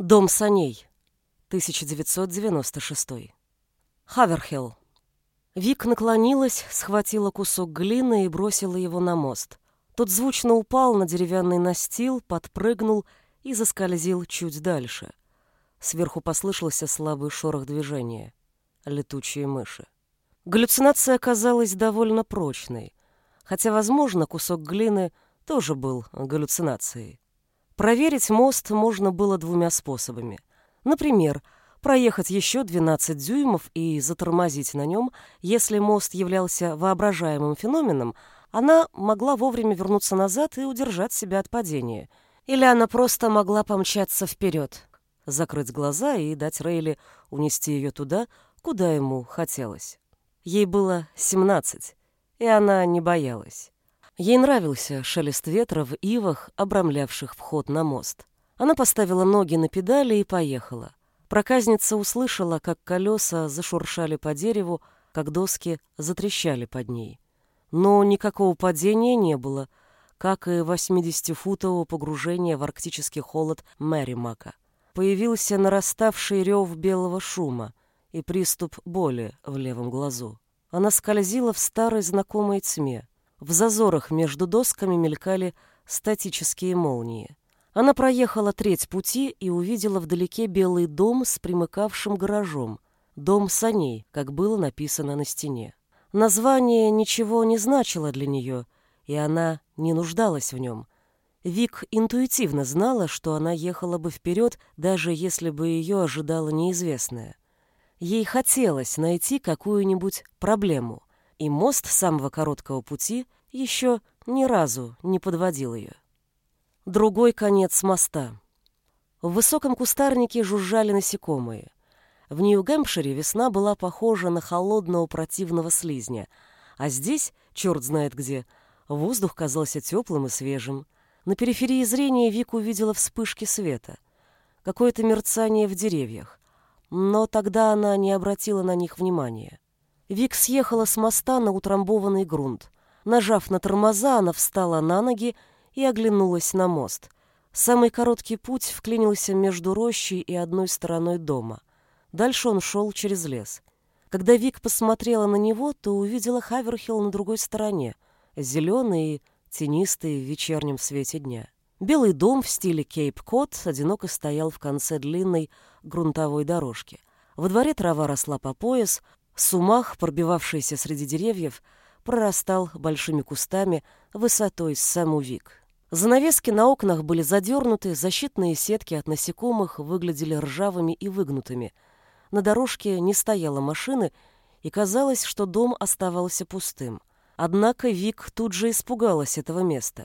Дом саней. 1996. Хаверхилл. Вик наклонилась, схватила кусок глины и бросила его на мост. Тот звучно упал на деревянный настил, подпрыгнул и заскользил чуть дальше. Сверху послышался слабый шорох движения. Летучие мыши. Галлюцинация оказалась довольно прочной, хотя, возможно, кусок глины тоже был галлюцинацией. Проверить мост можно было двумя способами. Например, проехать еще 12 дюймов и затормозить на нем. Если мост являлся воображаемым феноменом, она могла вовремя вернуться назад и удержать себя от падения. Или она просто могла помчаться вперед, закрыть глаза и дать Рейли унести ее туда, куда ему хотелось. Ей было 17, и она не боялась. Ей нравился шелест ветра в ивах, обрамлявших вход на мост. Она поставила ноги на педали и поехала. Проказница услышала, как колеса зашуршали по дереву, как доски затрещали под ней. Но никакого падения не было, как и 80-футового погружения в арктический холод Мэримака. Появился нараставший рев белого шума и приступ боли в левом глазу. Она скользила в старой знакомой тьме. В зазорах между досками мелькали статические молнии. Она проехала треть пути и увидела вдалеке белый дом с примыкавшим гаражом. Дом саней, как было написано на стене. Название ничего не значило для нее, и она не нуждалась в нем. Вик интуитивно знала, что она ехала бы вперед, даже если бы ее ожидало неизвестное. Ей хотелось найти какую-нибудь проблему, и мост самого короткого пути еще ни разу не подводил ее. Другой конец моста. В высоком кустарнике жужжали насекомые. В Нью-Гэмпшире весна была похожа на холодного противного слизня, а здесь, черт знает где, воздух казался теплым и свежим. На периферии зрения Вик увидела вспышки света. Какое-то мерцание в деревьях. Но тогда она не обратила на них внимания. Вик съехала с моста на утрамбованный грунт. Нажав на тормоза, она встала на ноги и оглянулась на мост. Самый короткий путь вклинился между рощей и одной стороной дома. Дальше он шел через лес. Когда Вик посмотрела на него, то увидела Хаверхилл на другой стороне, зеленый и тенистый в вечернем свете дня. Белый дом в стиле Кейп-Кот одиноко стоял в конце длинной грунтовой дорожки. Во дворе трава росла по пояс, Сумах, пробивавшийся среди деревьев, прорастал большими кустами высотой с саму Вик. Занавески на окнах были задернуты, защитные сетки от насекомых выглядели ржавыми и выгнутыми. На дорожке не стояло машины, и казалось, что дом оставался пустым. Однако Вик тут же испугалась этого места.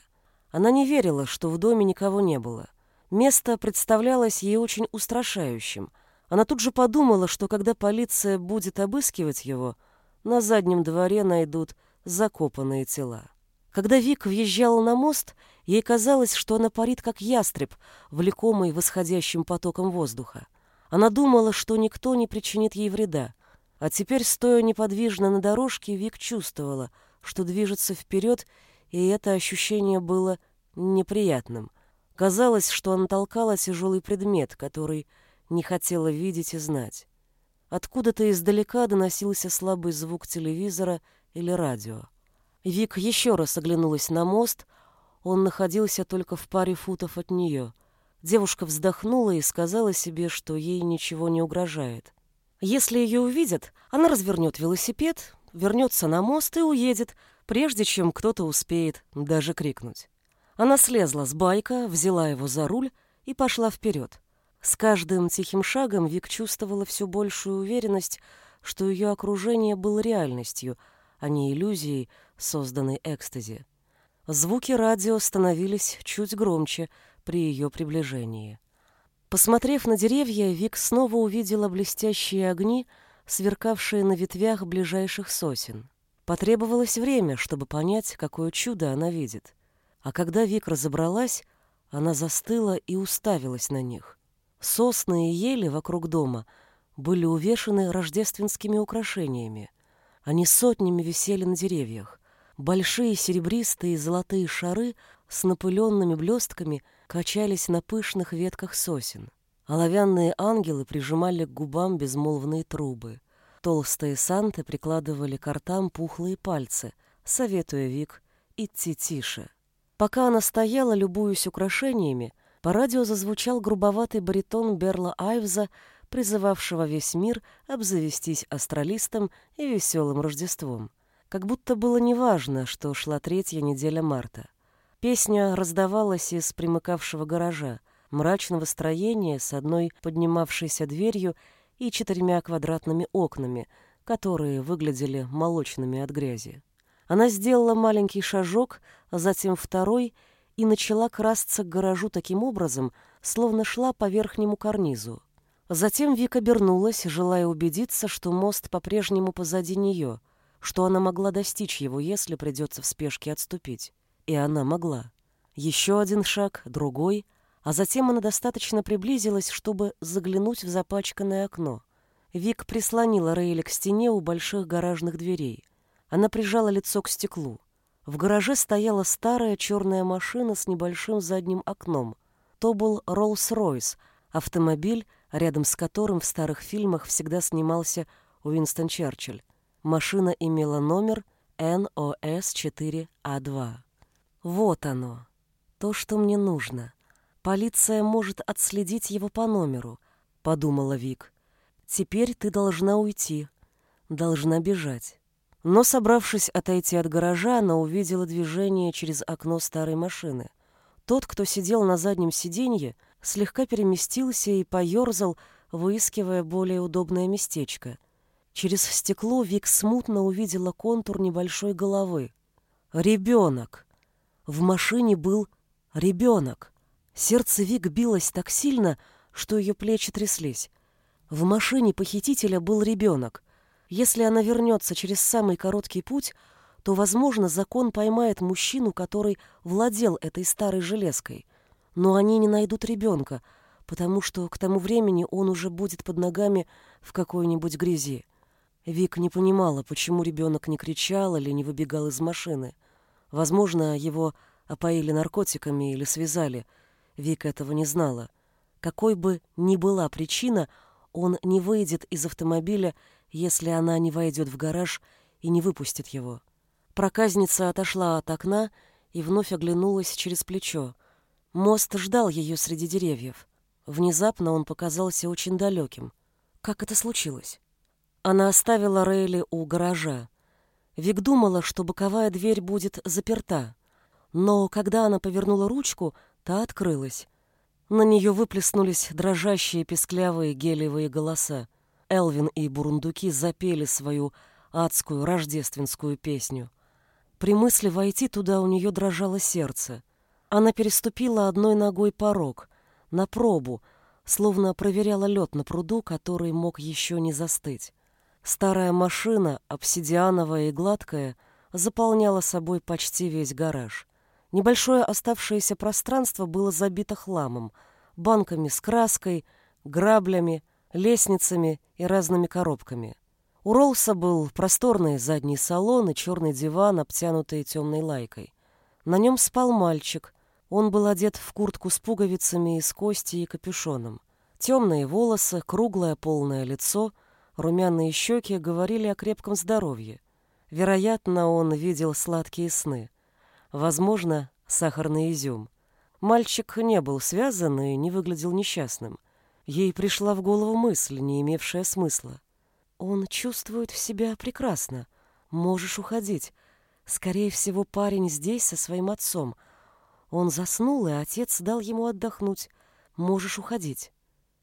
Она не верила, что в доме никого не было. Место представлялось ей очень устрашающим — она тут же подумала, что когда полиция будет обыскивать его, на заднем дворе найдут закопанные тела. Когда Вик въезжала на мост, ей казалось, что она парит как ястреб, влекомый восходящим потоком воздуха. Она думала, что никто не причинит ей вреда. А теперь, стоя неподвижно на дорожке, Вик чувствовала, что движется вперед, и это ощущение было неприятным. Казалось, что она толкала тяжелый предмет, который не хотела видеть и знать. Откуда-то издалека доносился слабый звук телевизора или радио. Вик еще раз оглянулась на мост, он находился только в паре футов от нее. Девушка вздохнула и сказала себе, что ей ничего не угрожает. Если ее увидят, она развернет велосипед, вернется на мост и уедет, прежде чем кто-то успеет даже крикнуть. Она слезла с байка, взяла его за руль и пошла вперед. С каждым тихим шагом Вик чувствовала все большую уверенность, что ее окружение было реальностью, а не иллюзией, созданной экстази. Звуки радио становились чуть громче при ее приближении. Посмотрев на деревья, Вик снова увидела блестящие огни, сверкавшие на ветвях ближайших сосен. Потребовалось время, чтобы понять, какое чудо она видит. А когда Вик разобралась, она застыла и уставилась на них. Сосны и ели вокруг дома были увешаны рождественскими украшениями. Они сотнями висели на деревьях. Большие серебристые золотые шары с напыленными блестками качались на пышных ветках сосен. Оловянные ангелы прижимали к губам безмолвные трубы. Толстые санты прикладывали к ртам пухлые пальцы, советуя Вик идти тише. Пока она стояла, любуясь украшениями, по радио зазвучал грубоватый баритон Берла Айвза, призывавшего весь мир обзавестись астралистом и веселым Рождеством. Как будто было неважно, что шла третья неделя марта. Песня раздавалась из примыкавшего гаража, мрачного строения с одной поднимавшейся дверью и четырьмя квадратными окнами, которые выглядели молочными от грязи. Она сделала маленький шажок, а затем второй, и начала красться к гаражу таким образом, словно шла по верхнему карнизу. Затем Вика обернулась, желая убедиться, что мост по-прежнему позади нее, что она могла достичь его, если придется в спешке отступить. И она могла. Еще один шаг, другой, а затем она достаточно приблизилась, чтобы заглянуть в запачканное окно. Вик прислонила Рейли к стене у больших гаражных дверей. Она прижала лицо к стеклу. В гараже стояла старая черная машина с небольшим задним окном. То был Роллс-Ройс, автомобиль, рядом с которым в старых фильмах всегда снимался Уинстон Черчилль. Машина имела номер НОС-4А2. Вот оно, то, что мне нужно. Полиция может отследить его по номеру, подумала Вик. Теперь ты должна уйти, должна бежать. Но, собравшись отойти от гаража, она увидела движение через окно старой машины. Тот, кто сидел на заднем сиденье, слегка переместился и поерзал, выискивая более удобное местечко. Через стекло Вик смутно увидела контур небольшой головы. Ребенок! В машине был ребенок. Сердце Вик билось так сильно, что ее плечи тряслись. В машине похитителя был ребенок. Если она вернется через самый короткий путь, то, возможно, закон поймает мужчину, который владел этой старой железкой. Но они не найдут ребенка, потому что к тому времени он уже будет под ногами в какой-нибудь грязи. Вик не понимала, почему ребенок не кричал или не выбегал из машины. Возможно, его опоили наркотиками или связали. Вик этого не знала. Какой бы ни была причина, он не выйдет из автомобиля если она не войдет в гараж и не выпустит его. Проказница отошла от окна и вновь оглянулась через плечо. Мост ждал ее среди деревьев. Внезапно он показался очень далеким. Как это случилось? Она оставила Рейли у гаража. Вик думала, что боковая дверь будет заперта. Но когда она повернула ручку, та открылась. На нее выплеснулись дрожащие песклявые гелиевые голоса. Элвин и бурундуки запели свою адскую рождественскую песню. При мысли войти туда у нее дрожало сердце. Она переступила одной ногой порог, на пробу, словно проверяла лед на пруду, который мог еще не застыть. Старая машина, обсидиановая и гладкая, заполняла собой почти весь гараж. Небольшое оставшееся пространство было забито хламом, банками с краской, граблями, лестницами и разными коробками. У Ролса был просторный задний салон и черный диван, обтянутый темной лайкой. На нем спал мальчик. Он был одет в куртку с пуговицами из кости и капюшоном. Темные волосы, круглое полное лицо, румяные щеки говорили о крепком здоровье. Вероятно, он видел сладкие сны. Возможно, сахарный изюм. Мальчик не был связан и не выглядел несчастным. Ей пришла в голову мысль, не имевшая смысла. «Он чувствует себя прекрасно. Можешь уходить. Скорее всего, парень здесь со своим отцом. Он заснул, и отец дал ему отдохнуть. Можешь уходить».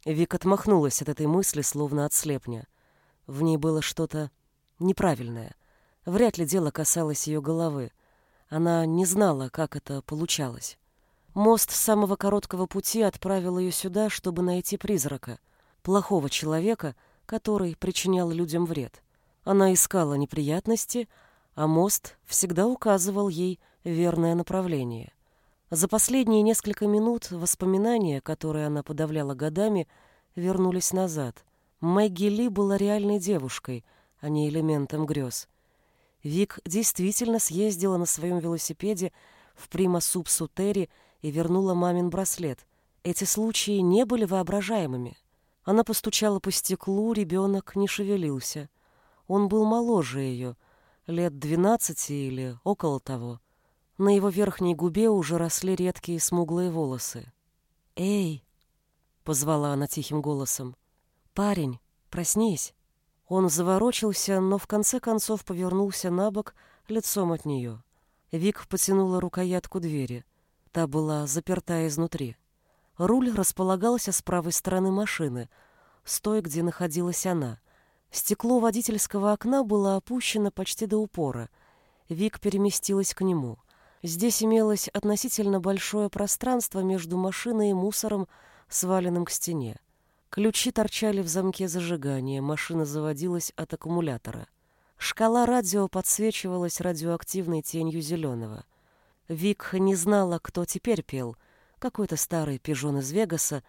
Вик отмахнулась от этой мысли, словно от слепня. В ней было что-то неправильное. Вряд ли дело касалось ее головы. Она не знала, как это получалось. Мост самого короткого пути отправил ее сюда, чтобы найти призрака, плохого человека, который причинял людям вред. Она искала неприятности, а мост всегда указывал ей верное направление. За последние несколько минут воспоминания, которые она подавляла годами, вернулись назад. Мэгги Ли была реальной девушкой, а не элементом грез. Вик действительно съездила на своем велосипеде в Прима Субсу Терри и вернула мамин браслет. Эти случаи не были воображаемыми. Она постучала по стеклу, ребенок не шевелился. Он был моложе ее, лет двенадцати или около того. На его верхней губе уже росли редкие смуглые волосы. «Эй!» — позвала она тихим голосом. «Парень, проснись!» Он заворочился, но в конце концов повернулся на бок лицом от нее. Вик потянула рукоятку двери. Та была заперта изнутри. Руль располагался с правой стороны машины, с той, где находилась она. Стекло водительского окна было опущено почти до упора. Вик переместилась к нему. Здесь имелось относительно большое пространство между машиной и мусором, сваленным к стене. Ключи торчали в замке зажигания, машина заводилась от аккумулятора. Шкала радио подсвечивалась радиоактивной тенью зеленого. Вик не знала, кто теперь пел, какой-то старый пижон из Вегаса,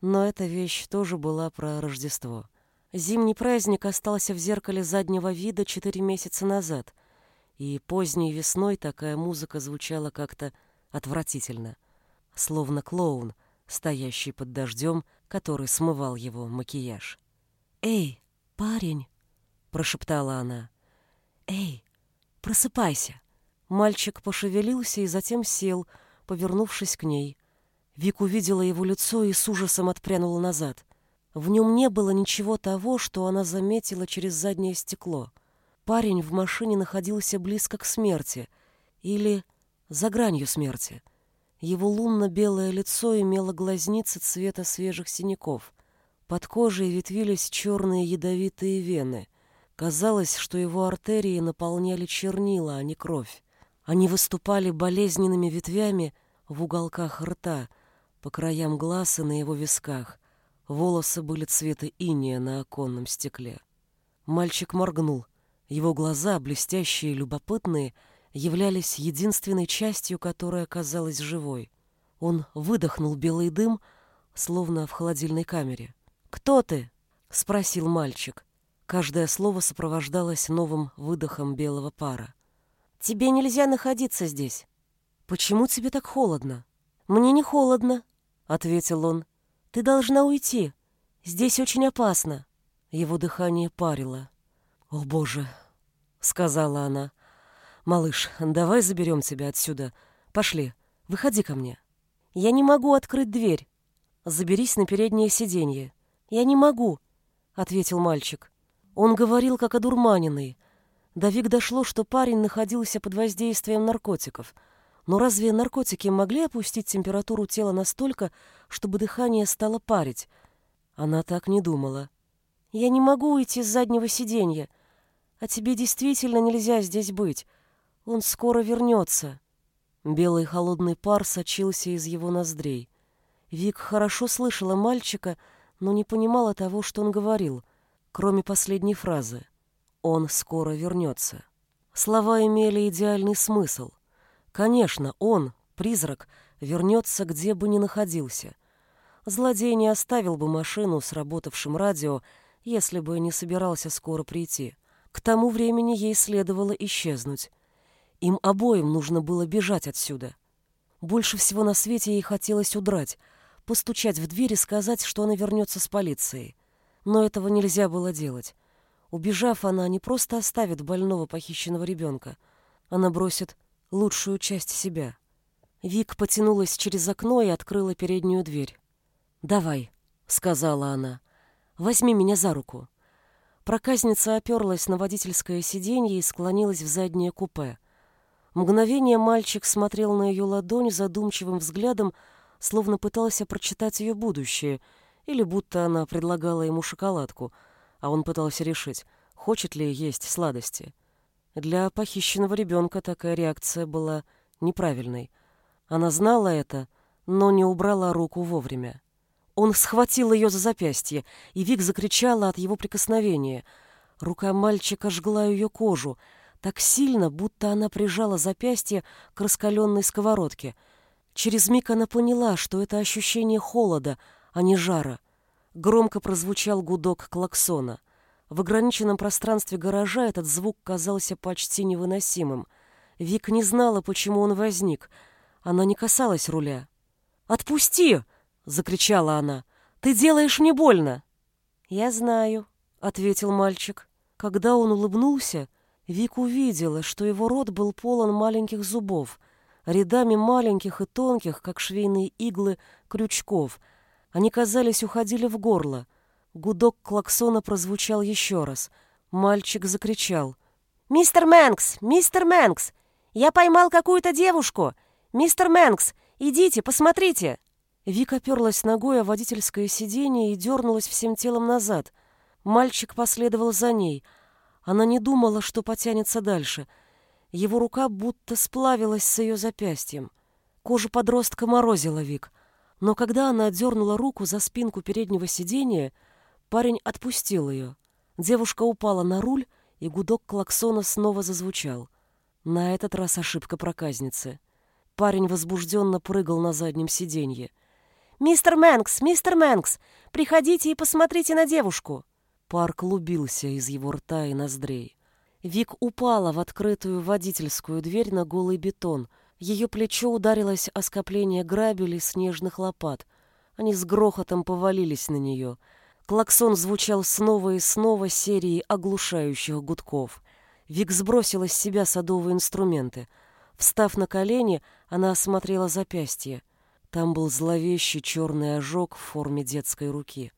но эта вещь тоже была про Рождество. Зимний праздник остался в зеркале заднего вида четыре месяца назад, и поздней весной такая музыка звучала как-то отвратительно, словно клоун, стоящий под дождем, который смывал его макияж. «Эй, парень!» — прошептала она. «Эй, просыпайся!» Мальчик пошевелился и затем сел, повернувшись к ней. Вик увидела его лицо и с ужасом отпрянула назад. В нем не было ничего того, что она заметила через заднее стекло. Парень в машине находился близко к смерти или за гранью смерти. Его лунно-белое лицо имело глазницы цвета свежих синяков. Под кожей ветвились черные ядовитые вены. Казалось, что его артерии наполняли чернила, а не кровь. Они выступали болезненными ветвями в уголках рта, по краям глаз и на его висках. Волосы были цвета иния на оконном стекле. Мальчик моргнул. Его глаза, блестящие и любопытные, — являлись единственной частью, которая казалась живой. Он выдохнул белый дым, словно в холодильной камере. «Кто ты?» — спросил мальчик. Каждое слово сопровождалось новым выдохом белого пара. «Тебе нельзя находиться здесь». «Почему тебе так холодно?» «Мне не холодно», — ответил он. «Ты должна уйти. Здесь очень опасно». Его дыхание парило. «О, Боже!» — сказала она. «Малыш, давай заберем тебя отсюда. Пошли, выходи ко мне». «Я не могу открыть дверь». «Заберись на переднее сиденье». «Я не могу», — ответил мальчик. Он говорил, как одурманенный. До Вик дошло, что парень находился под воздействием наркотиков. Но разве наркотики могли опустить температуру тела настолько, чтобы дыхание стало парить? Она так не думала. «Я не могу уйти с заднего сиденья. А тебе действительно нельзя здесь быть. Он скоро вернется. Белый холодный пар сочился из его ноздрей. Вик хорошо слышала мальчика, но не понимала того, что он говорил, кроме последней фразы. «Он скоро вернется». Слова имели идеальный смысл. Конечно, он, призрак, вернется, где бы ни находился. Злодей не оставил бы машину с работавшим радио, если бы не собирался скоро прийти. К тому времени ей следовало исчезнуть. Им обоим нужно было бежать отсюда. Больше всего на свете ей хотелось удрать, постучать в дверь и сказать, что она вернется с полицией. Но этого нельзя было делать. Убежав, она не просто оставит больного похищенного ребенка, она бросит лучшую часть себя. Вик потянулась через окно и открыла переднюю дверь. «Давай», — сказала она, — «возьми меня за руку». Проказница оперлась на водительское сиденье и склонилась в заднее купе. Мгновение мальчик смотрел на ее ладонь задумчивым взглядом, словно пытался прочитать ее будущее, или будто она предлагала ему шоколадку, а он пытался решить, хочет ли есть сладости. Для похищенного ребенка такая реакция была неправильной. Она знала это, но не убрала руку вовремя. Он схватил ее за запястье, и Вик закричала от его прикосновения. Рука мальчика жгла ее кожу — так сильно, будто она прижала запястье к раскаленной сковородке. Через миг она поняла, что это ощущение холода, а не жара. Громко прозвучал гудок клаксона. В ограниченном пространстве гаража этот звук казался почти невыносимым. Вик не знала, почему он возник. Она не касалась руля. «Отпусти!» —— закричала она. «Ты делаешь мне больно!» «Я знаю», — ответил мальчик. Когда он улыбнулся, Вик увидела, что его рот был полон маленьких зубов, рядами маленьких и тонких, как швейные иглы, крючков. Они, казались, уходили в горло. Гудок клаксона прозвучал еще раз. Мальчик закричал. «Мистер Мэнкс! Мистер Мэнкс! Я поймал какую-то девушку! Мистер Мэнкс, идите, посмотрите!» Вик оперлась ногой о водительское сиденье и дернулась всем телом назад. Мальчик последовал за ней. Она не думала, что потянется дальше. Его рука будто сплавилась с ее запястьем. Кожа подростка морозила Вик. Но когда она отдернула руку за спинку переднего сиденья, парень отпустил ее. Девушка упала на руль, и гудок клаксона снова зазвучал. На этот раз ошибка проказницы. Парень возбужденно прыгал на заднем сиденье. «Мистер Мэнкс! Мистер Мэнкс! Приходите и посмотрите на девушку!» Пар клубился из его рта и ноздрей. Вик упала в открытую водительскую дверь на голый бетон. Ее плечо ударилось о скопление грабелей снежных лопат. Они с грохотом повалились на нее. Клаксон звучал снова и снова серией оглушающих гудков. Вик сбросила с себя садовые инструменты. Встав на колени, она осмотрела запястье. Там был зловещий черный ожог в форме детской руки.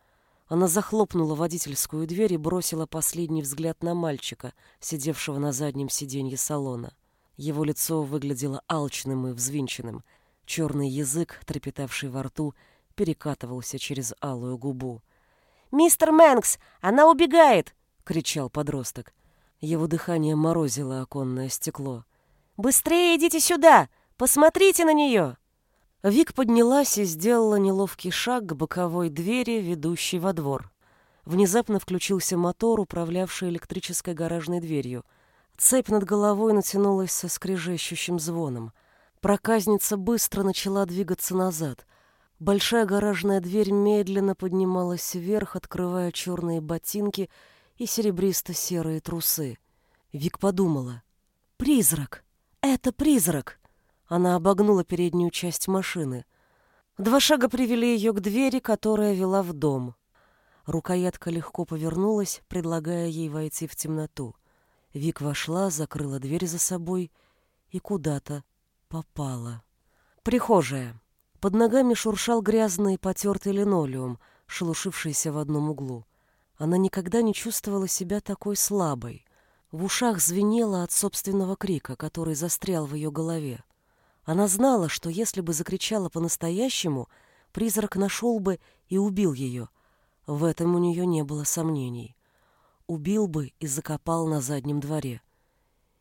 Она захлопнула водительскую дверь и бросила последний взгляд на мальчика, сидевшего на заднем сиденье салона. Его лицо выглядело алчным и взвинченным. Черный язык, трепетавший во рту, перекатывался через алую губу. «Мистер Мэнкс, она убегает!» — кричал подросток. Его дыхание морозило оконное стекло. «Быстрее идите сюда! Посмотрите на нее!» Вик поднялась и сделала неловкий шаг к боковой двери, ведущей во двор. Внезапно включился мотор, управлявший электрической гаражной дверью. Цепь над головой натянулась со скрежещущим звоном. Проказница быстро начала двигаться назад. Большая гаражная дверь медленно поднималась вверх, открывая черные ботинки и серебристо-серые трусы. Вик подумала. «Призрак! Это призрак!» Она обогнула переднюю часть машины. Два шага привели ее к двери, которая вела в дом. Рукоятка легко повернулась, предлагая ей войти в темноту. Вик вошла, закрыла дверь за собой и куда-то попала. Прихожая. Под ногами шуршал грязный потертый линолеум, шелушившийся в одном углу. Она никогда не чувствовала себя такой слабой. В ушах звенело от собственного крика, который застрял в ее голове. Она знала, что если бы закричала по-настоящему, призрак нашел бы и убил ее. В этом у нее не было сомнений. Убил бы и закопал на заднем дворе.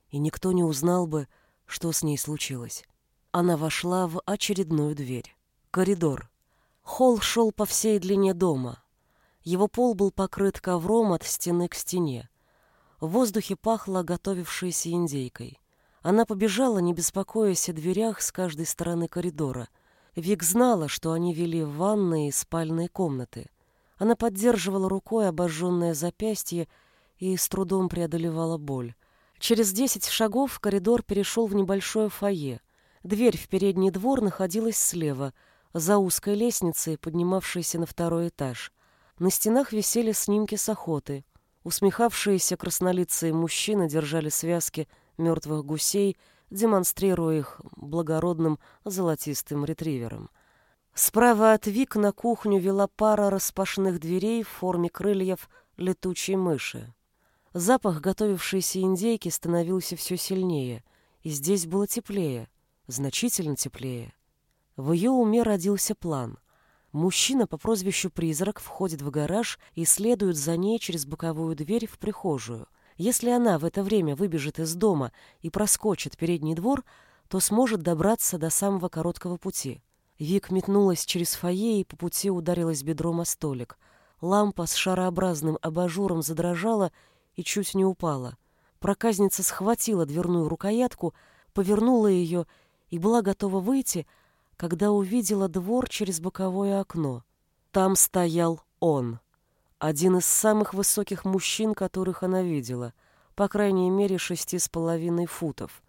И никто не узнал бы, что с ней случилось. Она вошла в очередную дверь. Коридор. Холл шел по всей длине дома. Его пол был покрыт ковром от стены к стене. В воздухе пахло готовившейся индейкой. Она побежала, не беспокоясь о дверях с каждой стороны коридора. Вик знала, что они вели в ванные и спальные комнаты. Она поддерживала рукой обожженное запястье и с трудом преодолевала боль. Через десять шагов коридор перешел в небольшое фойе. Дверь в передний двор находилась слева, за узкой лестницей, поднимавшейся на второй этаж. На стенах висели снимки с охоты. Усмехавшиеся краснолицые мужчины держали связки мертвых гусей, демонстрируя их благородным золотистым ретривером. Справа от Вик на кухню вела пара распашных дверей в форме крыльев летучей мыши. Запах готовившейся индейки становился все сильнее, и здесь было теплее, значительно теплее. В ее уме родился план. Мужчина по прозвищу Призрак входит в гараж и следует за ней через боковую дверь в прихожую — если она в это время выбежит из дома и проскочит передний двор, то сможет добраться до самого короткого пути. Вик метнулась через фойе и по пути ударилась бедром о столик. Лампа с шарообразным абажуром задрожала и чуть не упала. Проказница схватила дверную рукоятку, повернула ее и была готова выйти, когда увидела двор через боковое окно. Там стоял он. Один из самых высоких мужчин, которых она видела, по крайней мере шести с половиной футов.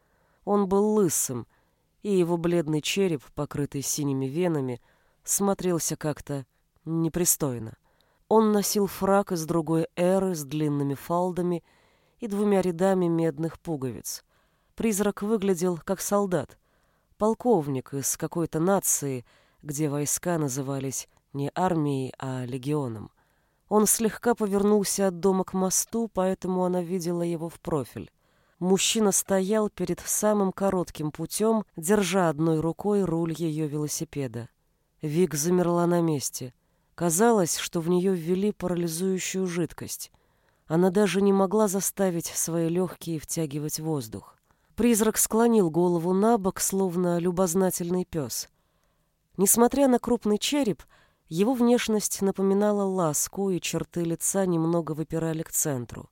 Он был лысым, и его бледный череп, покрытый синими венами, смотрелся как-то непристойно. Он носил фрак из другой эры с длинными фалдами и двумя рядами медных пуговиц. Призрак выглядел как солдат, полковник из какой-то нации, где войска назывались не армией, а легионом. Он слегка повернулся от дома к мосту, поэтому она видела его в профиль. Мужчина стоял перед самым коротким путем, держа одной рукой руль ее велосипеда. Вик замерла на месте. Казалось, что в нее ввели парализующую жидкость. Она даже не могла заставить свои легкие втягивать воздух. Призрак склонил голову на бок, словно любознательный пес. Несмотря на крупный череп, его внешность напоминала ласку, и черты лица немного выпирали к центру.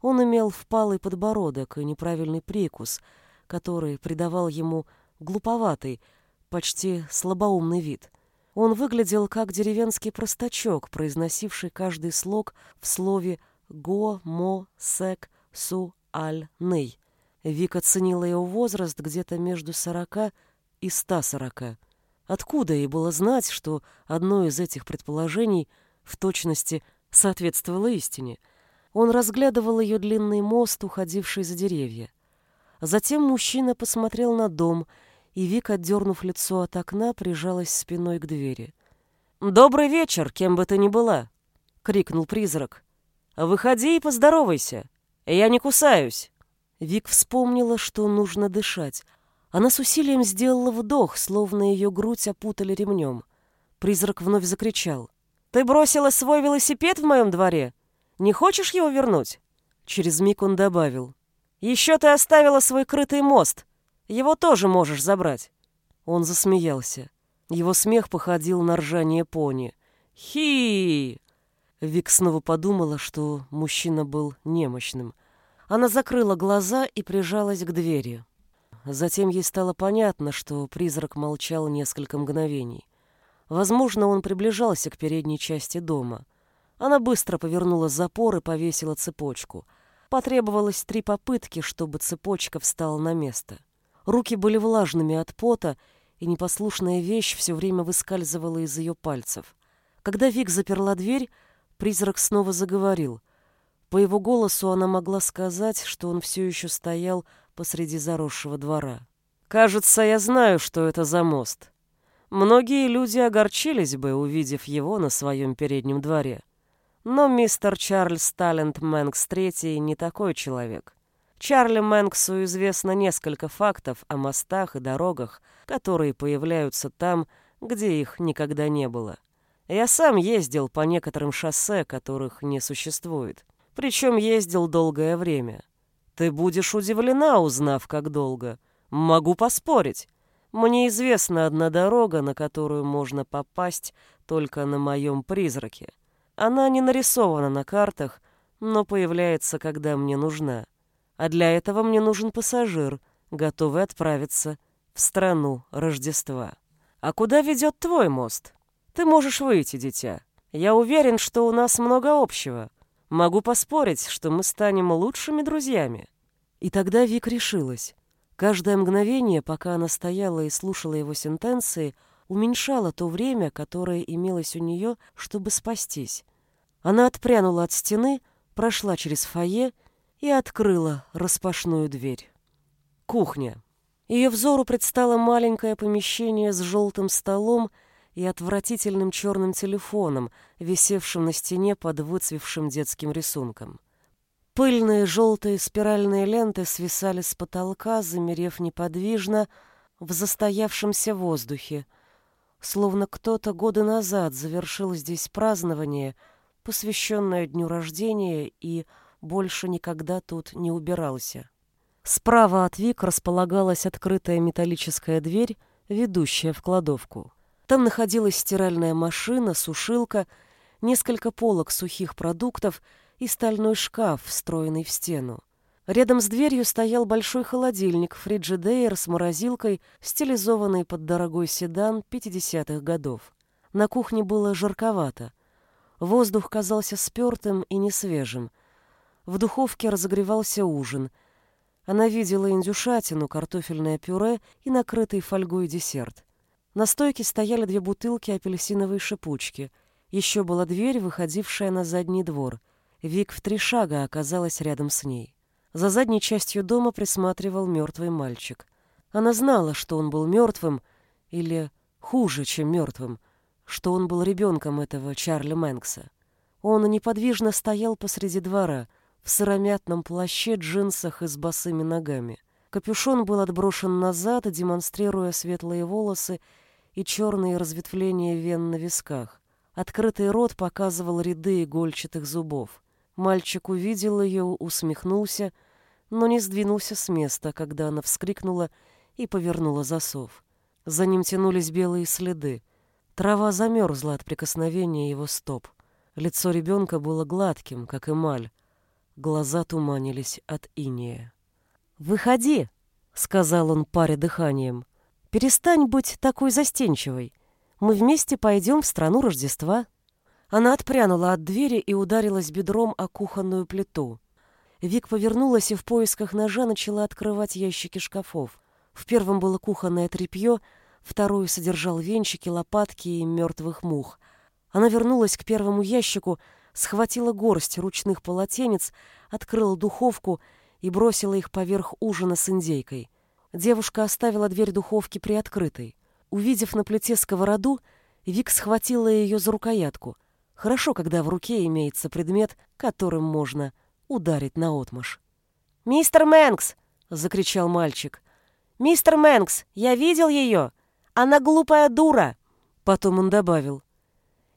Он имел впалый подбородок и неправильный прикус, который придавал ему глуповатый, почти слабоумный вид. Он выглядел как деревенский простачок, произносивший каждый слог в слове «го», «мо», «сек», «су», «аль», «ный». Вик оценила его возраст где-то между сорока и ста сорока. Откуда ей было знать, что одно из этих предположений в точности соответствовало истине? Он разглядывал ее длинный мост, уходивший за деревья. Затем мужчина посмотрел на дом, и Вик, отдернув лицо от окна, прижалась спиной к двери. «Добрый вечер, кем бы ты ни была!» — крикнул призрак. «Выходи и поздоровайся! Я не кусаюсь!» Вик вспомнила, что нужно дышать. Она с усилием сделала вдох, словно ее грудь опутали ремнем. Призрак вновь закричал. «Ты бросила свой велосипед в моем дворе? Не хочешь его вернуть?» Через миг он добавил. «Еще ты оставила свой крытый мост. Его тоже можешь забрать». Он засмеялся. Его смех походил на ржание пони. «Хи!» Вик снова подумала, что мужчина был немощным. Она закрыла глаза и прижалась к двери. Затем ей стало понятно, что призрак молчал несколько мгновений. Возможно, он приближался к передней части дома. Она быстро повернула запор и повесила цепочку. Потребовалось три попытки, чтобы цепочка встала на место. Руки были влажными от пота, и непослушная вещь все время выскальзывала из ее пальцев. Когда Вик заперла дверь, призрак снова заговорил — по его голосу она могла сказать, что он все еще стоял посреди заросшего двора. «Кажется, я знаю, что это за мост. Многие люди огорчились бы, увидев его на своем переднем дворе. Но мистер Чарльз Талент Мэнкс III не такой человек. Чарли Мэнксу известно несколько фактов о мостах и дорогах, которые появляются там, где их никогда не было. Я сам ездил по некоторым шоссе, которых не существует причем ездил долгое время. Ты будешь удивлена, узнав, как долго. Могу поспорить. Мне известна одна дорога, на которую можно попасть только на моем призраке. Она не нарисована на картах, но появляется, когда мне нужна. А для этого мне нужен пассажир, готовый отправиться в страну Рождества. А куда ведет твой мост? Ты можешь выйти, дитя. Я уверен, что у нас много общего. Могу поспорить, что мы станем лучшими друзьями». И тогда Вик решилась. Каждое мгновение, пока она стояла и слушала его сентенции, уменьшало то время, которое имелось у нее, чтобы спастись. Она отпрянула от стены, прошла через фойе и открыла распашную дверь. Кухня. Ее взору предстало маленькое помещение с желтым столом и отвратительным черным телефоном, висевшим на стене под выцвевшим детским рисунком. Пыльные желтые спиральные ленты свисали с потолка, замерев неподвижно в застоявшемся воздухе, словно кто-то годы назад завершил здесь празднование, посвященное дню рождения, и больше никогда тут не убирался. Справа от Вик располагалась открытая металлическая дверь, ведущая в кладовку. Там находилась стиральная машина, сушилка, несколько полок сухих продуктов и стальной шкаф, встроенный в стену. Рядом с дверью стоял большой холодильник фриджидейр с морозилкой, стилизованный под дорогой седан 50-х годов. На кухне было жарковато. Воздух казался спертым и несвежим. В духовке разогревался ужин. Она видела индюшатину, картофельное пюре и накрытый фольгой десерт. На стойке стояли две бутылки апельсиновой шипучки. Еще была дверь, выходившая на задний двор. Вик в три шага оказалась рядом с ней. За задней частью дома присматривал мертвый мальчик. Она знала, что он был мертвым, или хуже, чем мертвым, что он был ребенком этого Чарли Мэнкса. Он неподвижно стоял посреди двора, в сыромятном плаще, джинсах и с босыми ногами. Капюшон был отброшен назад, демонстрируя светлые волосы и черные разветвления вен на висках. Открытый рот показывал ряды игольчатых зубов. Мальчик увидел ее, усмехнулся, но не сдвинулся с места, когда она вскрикнула и повернула засов. За ним тянулись белые следы. Трава замерзла от прикосновения его стоп. Лицо ребенка было гладким, как эмаль. Глаза туманились от иния. «Выходи!» — сказал он паре дыханием. «Перестань быть такой застенчивой. Мы вместе пойдем в страну Рождества». Она отпрянула от двери и ударилась бедром о кухонную плиту. Вик повернулась и в поисках ножа начала открывать ящики шкафов. В первом было кухонное тряпье, второй содержал венчики, лопатки и мертвых мух. Она вернулась к первому ящику, схватила горсть ручных полотенец, открыла духовку и бросила их поверх ужина с индейкой. Девушка оставила дверь духовки приоткрытой. Увидев на плите сковороду, Вик схватила ее за рукоятку — Хорошо, когда в руке имеется предмет, которым можно ударить наотмашь. «Мистер Мэнкс!» — закричал мальчик. «Мистер Мэнкс, я видел ее! Она глупая дура!» Потом он добавил.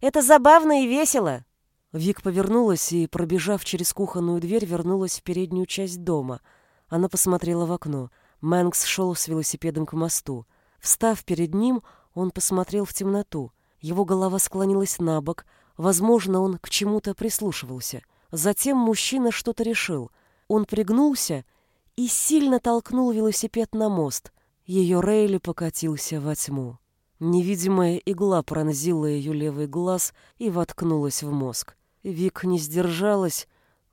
«Это забавно и весело!» Вик повернулась и, пробежав через кухонную дверь, вернулась в переднюю часть дома. Она посмотрела в окно. Мэнкс шел с велосипедом к мосту. Встав перед ним, он посмотрел в темноту. Его голова склонилась на бок — Возможно, он к чему-то прислушивался. Затем мужчина что-то решил. Он пригнулся и сильно толкнул велосипед на мост. Ее Рейли покатился во тьму. Невидимая игла пронзила ее левый глаз и воткнулась в мозг. Вик не сдержалась,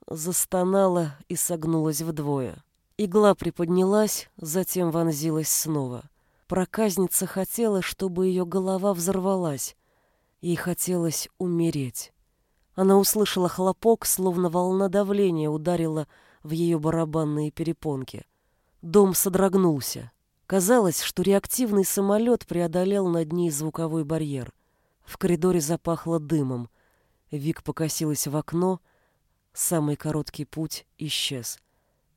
застонала и согнулась вдвое. Игла приподнялась, затем вонзилась снова. Проказница хотела, чтобы ее голова взорвалась. Ей хотелось умереть. Она услышала хлопок, словно волна давления ударила в ее барабанные перепонки. Дом содрогнулся. Казалось, что реактивный самолет преодолел над ней звуковой барьер. В коридоре запахло дымом. Вик покосилась в окно. Самый короткий путь исчез.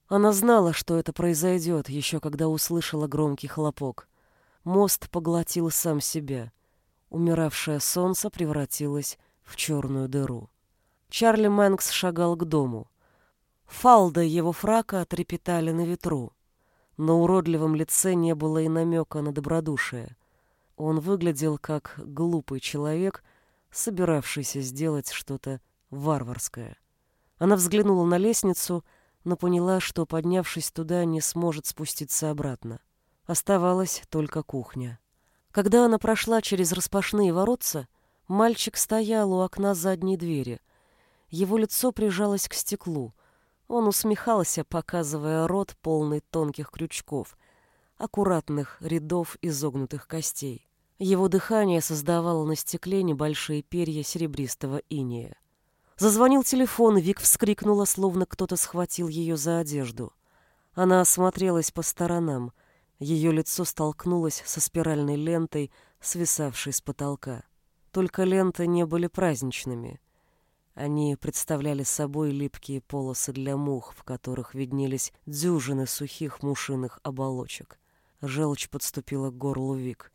Она знала, что это произойдет, еще когда услышала громкий хлопок. Мост поглотил сам себя — Умиравшее солнце превратилось в черную дыру. Чарли Мэнкс шагал к дому. Фалды его фрака трепетали на ветру. На уродливом лице не было и намека на добродушие. Он выглядел как глупый человек, собиравшийся сделать что-то варварское. Она взглянула на лестницу, но поняла, что, поднявшись туда, не сможет спуститься обратно. Оставалась только кухня. Когда она прошла через распашные воротца, мальчик стоял у окна задней двери. Его лицо прижалось к стеклу. Он усмехался, показывая рот, полный тонких крючков, аккуратных рядов изогнутых костей. Его дыхание создавало на стекле небольшие перья серебристого иния. Зазвонил телефон, Вик вскрикнула, словно кто-то схватил ее за одежду. Она осмотрелась по сторонам — ее лицо столкнулось со спиральной лентой, свисавшей с потолка. Только ленты не были праздничными. Они представляли собой липкие полосы для мух, в которых виднелись дюжины сухих мушиных оболочек. Желчь подступила к горлу Вик.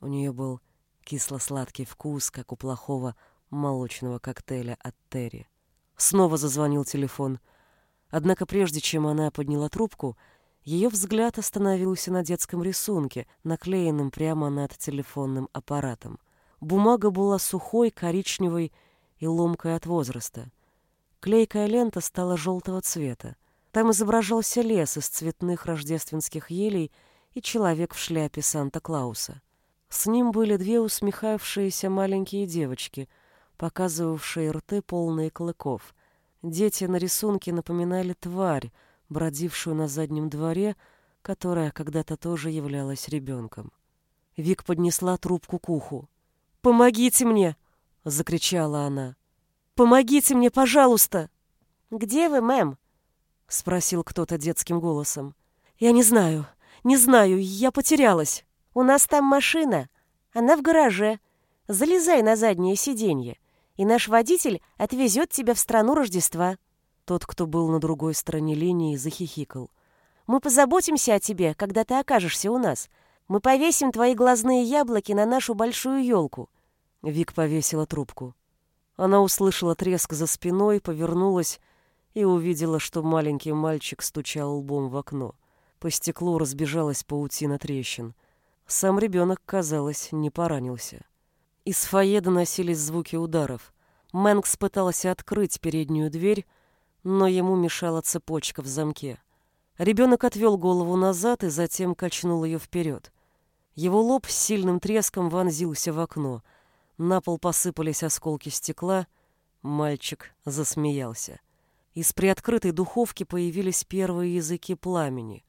У нее был кисло-сладкий вкус, как у плохого молочного коктейля от Терри. Снова зазвонил телефон. Однако прежде чем она подняла трубку — ее взгляд остановился на детском рисунке, наклеенном прямо над телефонным аппаратом. Бумага была сухой, коричневой и ломкой от возраста. Клейкая лента стала желтого цвета. Там изображался лес из цветных рождественских елей и человек в шляпе Санта-Клауса. С ним были две усмехавшиеся маленькие девочки, показывавшие рты полные клыков. Дети на рисунке напоминали тварь, бродившую на заднем дворе, которая когда-то тоже являлась ребенком. Вик поднесла трубку к уху. «Помогите мне!» — закричала она. «Помогите мне, пожалуйста!» «Где вы, мэм?» — спросил кто-то детским голосом. «Я не знаю, не знаю, я потерялась». «У нас там машина. Она в гараже. Залезай на заднее сиденье, и наш водитель отвезет тебя в страну Рождества». Тот, кто был на другой стороне линии, захихикал. «Мы позаботимся о тебе, когда ты окажешься у нас. Мы повесим твои глазные яблоки на нашу большую елку». Вик повесила трубку. Она услышала треск за спиной, повернулась и увидела, что маленький мальчик стучал лбом в окно. По стеклу разбежалась паутина трещин. Сам ребенок, казалось, не поранился. Из фойе доносились звуки ударов. Мэнкс пытался открыть переднюю дверь, но ему мешала цепочка в замке. Ребенок отвел голову назад и затем качнул ее вперед. Его лоб с сильным треском вонзился в окно. На пол посыпались осколки стекла. Мальчик засмеялся. Из приоткрытой духовки появились первые языки пламени.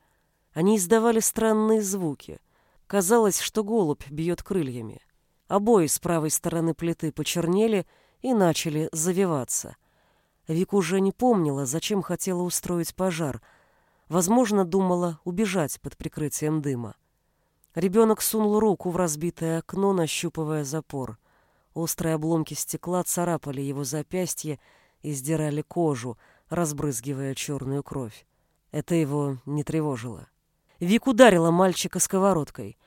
Они издавали странные звуки. Казалось, что голубь бьет крыльями. Обои с правой стороны плиты почернели и начали завиваться — Вик уже не помнила, зачем хотела устроить пожар. Возможно, думала убежать под прикрытием дыма. Ребенок сунул руку в разбитое окно, нащупывая запор. Острые обломки стекла царапали его запястье и сдирали кожу, разбрызгивая черную кровь. Это его не тревожило. Вик ударила мальчика сковородкой.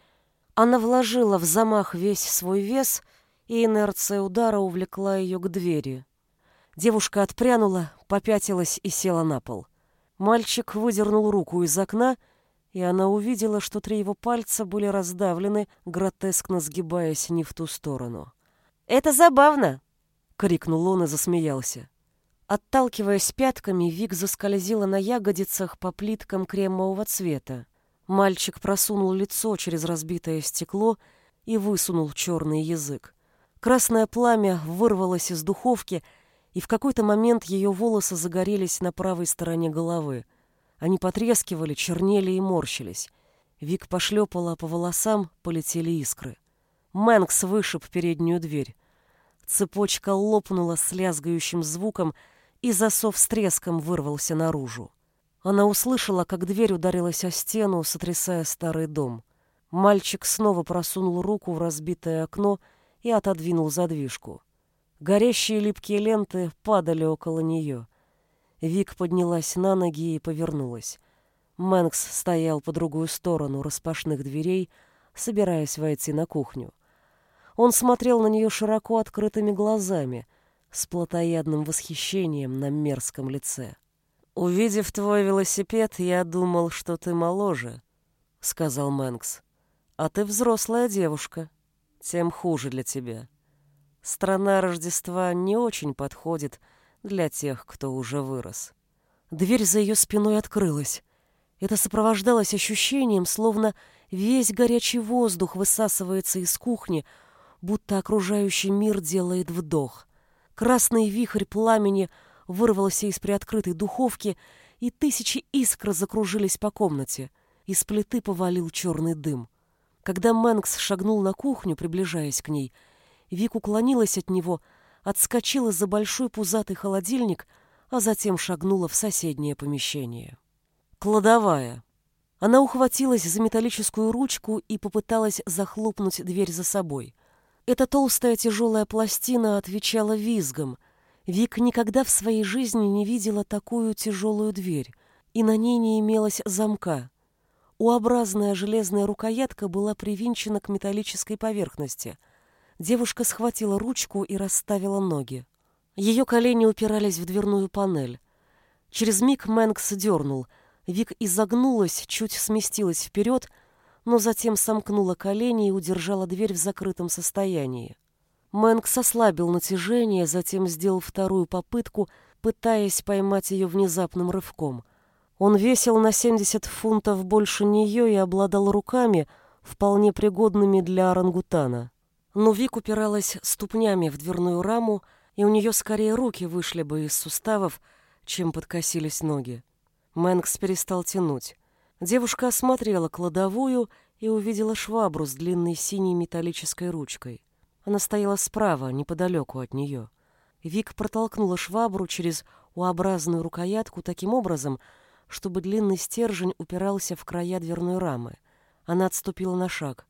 Она вложила в замах весь свой вес, и инерция удара увлекла ее к двери. Девушка отпрянула, попятилась и села на пол. Мальчик выдернул руку из окна, и она увидела, что три его пальца были раздавлены, гротескно сгибаясь не в ту сторону. «Это забавно!» — крикнул он и засмеялся. Отталкиваясь пятками, Вик заскользила на ягодицах по плиткам кремового цвета. Мальчик просунул лицо через разбитое стекло и высунул черный язык. Красное пламя вырвалось из духовки — и в какой-то момент ее волосы загорелись на правой стороне головы. Они потрескивали, чернели и морщились. Вик пошлепала по волосам, полетели искры. Мэнкс вышиб переднюю дверь. Цепочка лопнула с лязгающим звуком, и засов с треском вырвался наружу. Она услышала, как дверь ударилась о стену, сотрясая старый дом. Мальчик снова просунул руку в разбитое окно и отодвинул задвижку. Горящие липкие ленты падали около нее. Вик поднялась на ноги и повернулась. Мэнкс стоял по другую сторону распашных дверей, собираясь войти на кухню. Он смотрел на нее широко открытыми глазами, с плотоядным восхищением на мерзком лице. «Увидев твой велосипед, я думал, что ты моложе», — сказал Мэнкс. «А ты взрослая девушка. Тем хуже для тебя». Страна Рождества не очень подходит для тех, кто уже вырос. Дверь за ее спиной открылась. Это сопровождалось ощущением, словно весь горячий воздух высасывается из кухни, будто окружающий мир делает вдох. Красный вихрь пламени вырвался из приоткрытой духовки, и тысячи искр закружились по комнате. Из плиты повалил черный дым. Когда Мэнкс шагнул на кухню, приближаясь к ней, Вик уклонилась от него, отскочила за большой пузатый холодильник, а затем шагнула в соседнее помещение. Кладовая. Она ухватилась за металлическую ручку и попыталась захлопнуть дверь за собой. Эта толстая тяжелая пластина отвечала визгом. Вик никогда в своей жизни не видела такую тяжелую дверь, и на ней не имелось замка. У-образная железная рукоятка была привинчена к металлической поверхности — Девушка схватила ручку и расставила ноги. Ее колени упирались в дверную панель. Через миг Мэнкс дернул. Вик изогнулась, чуть сместилась вперед, но затем сомкнула колени и удержала дверь в закрытом состоянии. Мэнкс ослабил натяжение, затем сделал вторую попытку, пытаясь поймать ее внезапным рывком. Он весил на 70 фунтов больше нее и обладал руками, вполне пригодными для орангутана. Но Вик упиралась ступнями в дверную раму, и у нее скорее руки вышли бы из суставов, чем подкосились ноги. Мэнкс перестал тянуть. Девушка осмотрела кладовую и увидела швабру с длинной синей металлической ручкой. Она стояла справа, неподалеку от нее. Вик протолкнула швабру через U-образную рукоятку таким образом, чтобы длинный стержень упирался в края дверной рамы. Она отступила на шаг.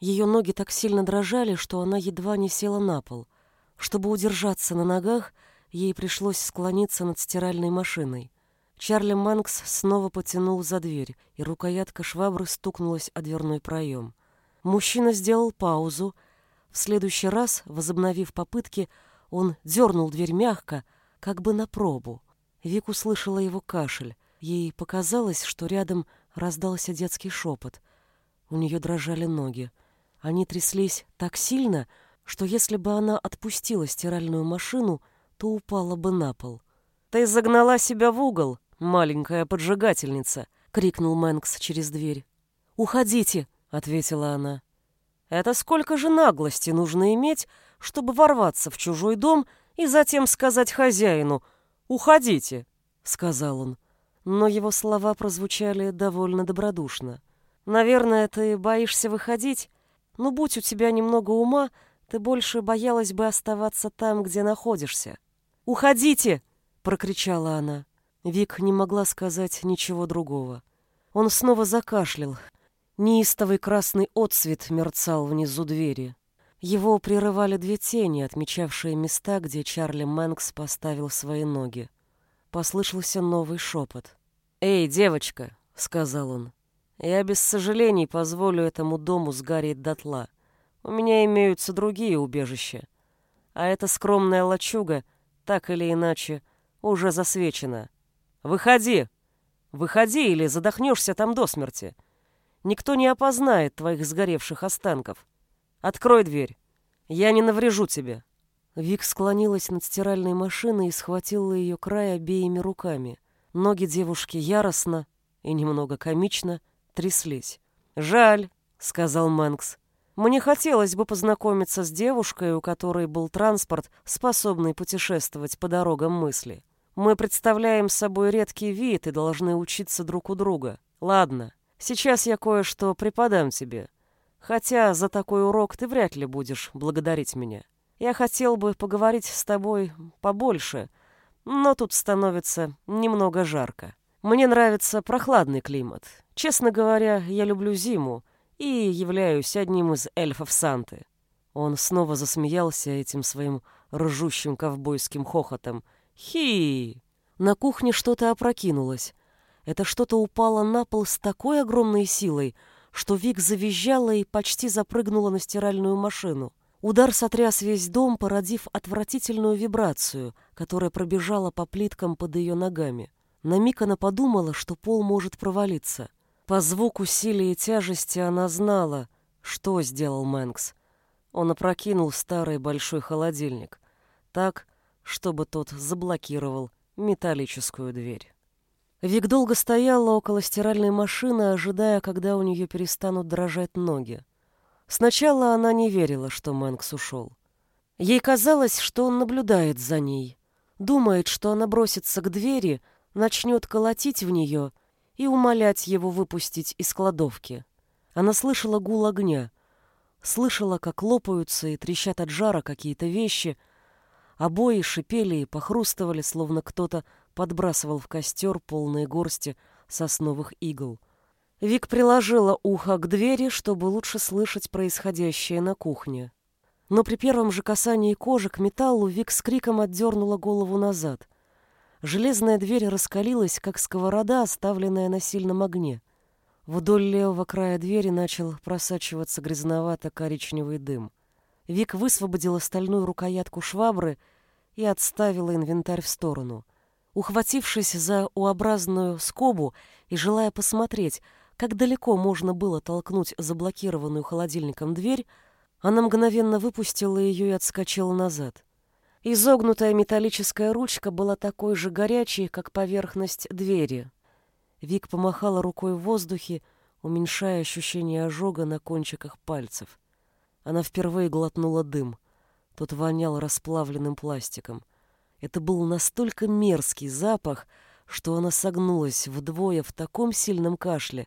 Ее ноги так сильно дрожали, что она едва не села на пол. Чтобы удержаться на ногах, ей пришлось склониться над стиральной машиной. Чарли Манкс снова потянул за дверь, и рукоятка швабры стукнулась о дверной проем. Мужчина сделал паузу. В следующий раз, возобновив попытки, он дернул дверь мягко, как бы на пробу. Вик услышала его кашель. Ей показалось, что рядом раздался детский шепот. У нее дрожали ноги. Они тряслись так сильно, что если бы она отпустила стиральную машину, то упала бы на пол. «Ты загнала себя в угол!» «Маленькая поджигательница!» — крикнул Мэнкс через дверь. «Уходите!» — ответила она. «Это сколько же наглости нужно иметь, чтобы ворваться в чужой дом и затем сказать хозяину «Уходите!» — сказал он. Но его слова прозвучали довольно добродушно. «Наверное, ты боишься выходить, но будь у тебя немного ума, ты больше боялась бы оставаться там, где находишься». «Уходите!» — прокричала она. Вик не могла сказать ничего другого. Он снова закашлял. Неистовый красный отсвет мерцал внизу двери. Его прерывали две тени, отмечавшие места, где Чарли Мэнкс поставил свои ноги. Послышался новый шепот. «Эй, девочка!» — сказал он. «Я без сожалений позволю этому дому сгореть дотла. У меня имеются другие убежища. А эта скромная лачуга, так или иначе, уже засвечена. Выходи! Выходи, или задохнешься там до смерти. Никто не опознает твоих сгоревших останков. Открой дверь. Я не наврежу тебе». Вик склонилась над стиральной машиной и схватила ее край обеими руками. Ноги девушки яростно и немного комично тряслись. «Жаль», — сказал Мэнкс. «Мне хотелось бы познакомиться с девушкой, у которой был транспорт, способный путешествовать по дорогам мысли. Мы представляем собой редкий вид и должны учиться друг у друга. Ладно, сейчас я кое-что преподам тебе. Хотя за такой урок ты вряд ли будешь благодарить меня. Я хотел бы поговорить с тобой побольше, но тут становится немного жарко. Мне нравится прохладный климат. Честно говоря, я люблю зиму и являюсь одним из эльфов Санты. Он снова засмеялся этим своим ржущим ковбойским хохотом — Хи! На кухне что-то опрокинулось. Это что-то упало на пол с такой огромной силой, что Вик завизжала и почти запрыгнула на стиральную машину. Удар сотряс весь дом, породив отвратительную вибрацию, которая пробежала по плиткам под ее ногами. На миг она подумала, что пол может провалиться. По звуку силы и тяжести она знала, что сделал Мэнкс. Он опрокинул старый большой холодильник. Так, чтобы тот заблокировал металлическую дверь. Вик долго стояла около стиральной машины, ожидая, когда у нее перестанут дрожать ноги. Сначала она не верила, что Мэнкс ушел. Ей казалось, что он наблюдает за ней, думает, что она бросится к двери, начнет колотить в нее и умолять его выпустить из кладовки. Она слышала гул огня, слышала, как лопаются и трещат от жара какие-то вещи — Обои шипели и похрустывали, словно кто-то подбрасывал в костер полные горсти сосновых игл. Вик приложила ухо к двери, чтобы лучше слышать происходящее на кухне. Но при первом же касании кожи к металлу Вик с криком отдернула голову назад. Железная дверь раскалилась, как сковорода, оставленная на сильном огне. Вдоль левого края двери начал просачиваться грязновато-коричневый дым. Вик высвободила стальную рукоятку швабры и отставила инвентарь в сторону. Ухватившись за U-образную скобу и желая посмотреть, как далеко можно было толкнуть заблокированную холодильником дверь, она мгновенно выпустила ее и отскочила назад. Изогнутая металлическая ручка была такой же горячей, как поверхность двери. Вик помахала рукой в воздухе, уменьшая ощущение ожога на кончиках пальцев. Она впервые глотнула дым. Тот вонял расплавленным пластиком. Это был настолько мерзкий запах, что она согнулась вдвое в таком сильном кашле,